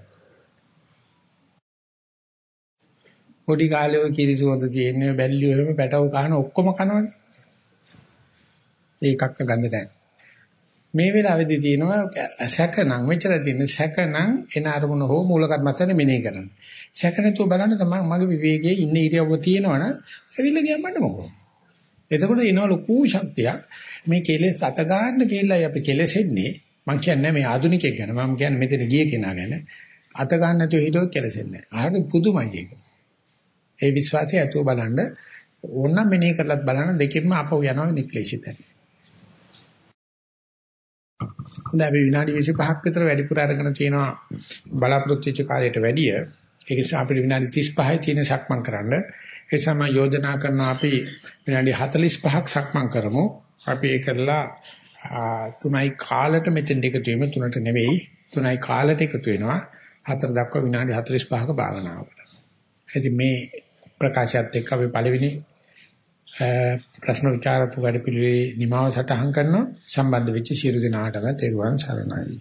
පොඩි කාලේ ඔය කිරිසුවඳ තියෙන්නේ බැල්ලියෝ එහෙම පැටව කහන ඔක්කොම කනවනේ. ඒ කක්ක ගඳ නැහැ. මේ වෙලාවේදී තියෙනවා සැකනම් මෙච්චර තියෙන සැකනම් එන අරමුණ හෝ මූල කර්මත්තනේ මෙනෙහි කරන්න. සැක නැතුව බලන්න තමයි මගේ විවේකයේ ඉන්න ඉරියව්ව තියෙනවනම් ඇවිල්ලා ගියාම මට මොකෝ. එතකොට එනවා ලොකු ශක්තියක් මේ කෙලෙස් අත ගන්න කියලා අපි කෙලෙසෙන්නේ මම කියන්නේ මේ ආධුනිකයෙක් ගැන මම කියන්නේ මෙතන ගිය කෙනා ගැන අත ගන්න නැතුව හිතුවොත් කෙලෙසෙන්නේ නැහැ. ආහරි පුදුමයි ඒක. ඒ විශ්වාසය ඇතුව බලන්න ඕනනම් මෙනෙහි කරලත් බලන්න දෙකෙන්ම අපව යනවා නික්ලේශිතයි. හොඳයි අපි විනාඩි 25ක් විතර වැඩිපුර අරගෙන තියෙනවා බලාපොරොත්තු වෙච්ච කාලයට වැඩිය. ඒක නිසා අපිට විනාඩි 35යි තියෙන සක්මන් කරන්න. ඒ සමය යෝජනා කරන අපි විනාඩි 45ක් සක්මන් කරමු. අපි ඒ කරලා තුනයි කාලට මෙතෙන් එකතු වෙමු තුනට නෙවෙයි තුනයි කාලට එකතු වෙනවා. හතර දක්වා විනාඩි 45ක භාවනාවකට. ඉතින් මේ ප්‍රකාශයත් එක්ක අපි පළවෙනි ප්‍රශ්න විචාරතු වැඩ පිළිවෙලේ නිමාව සටහන් කරනවා සම්බන්ධ වෙච්ච සියලු දෙනාටම තෙරුවන් සරණයි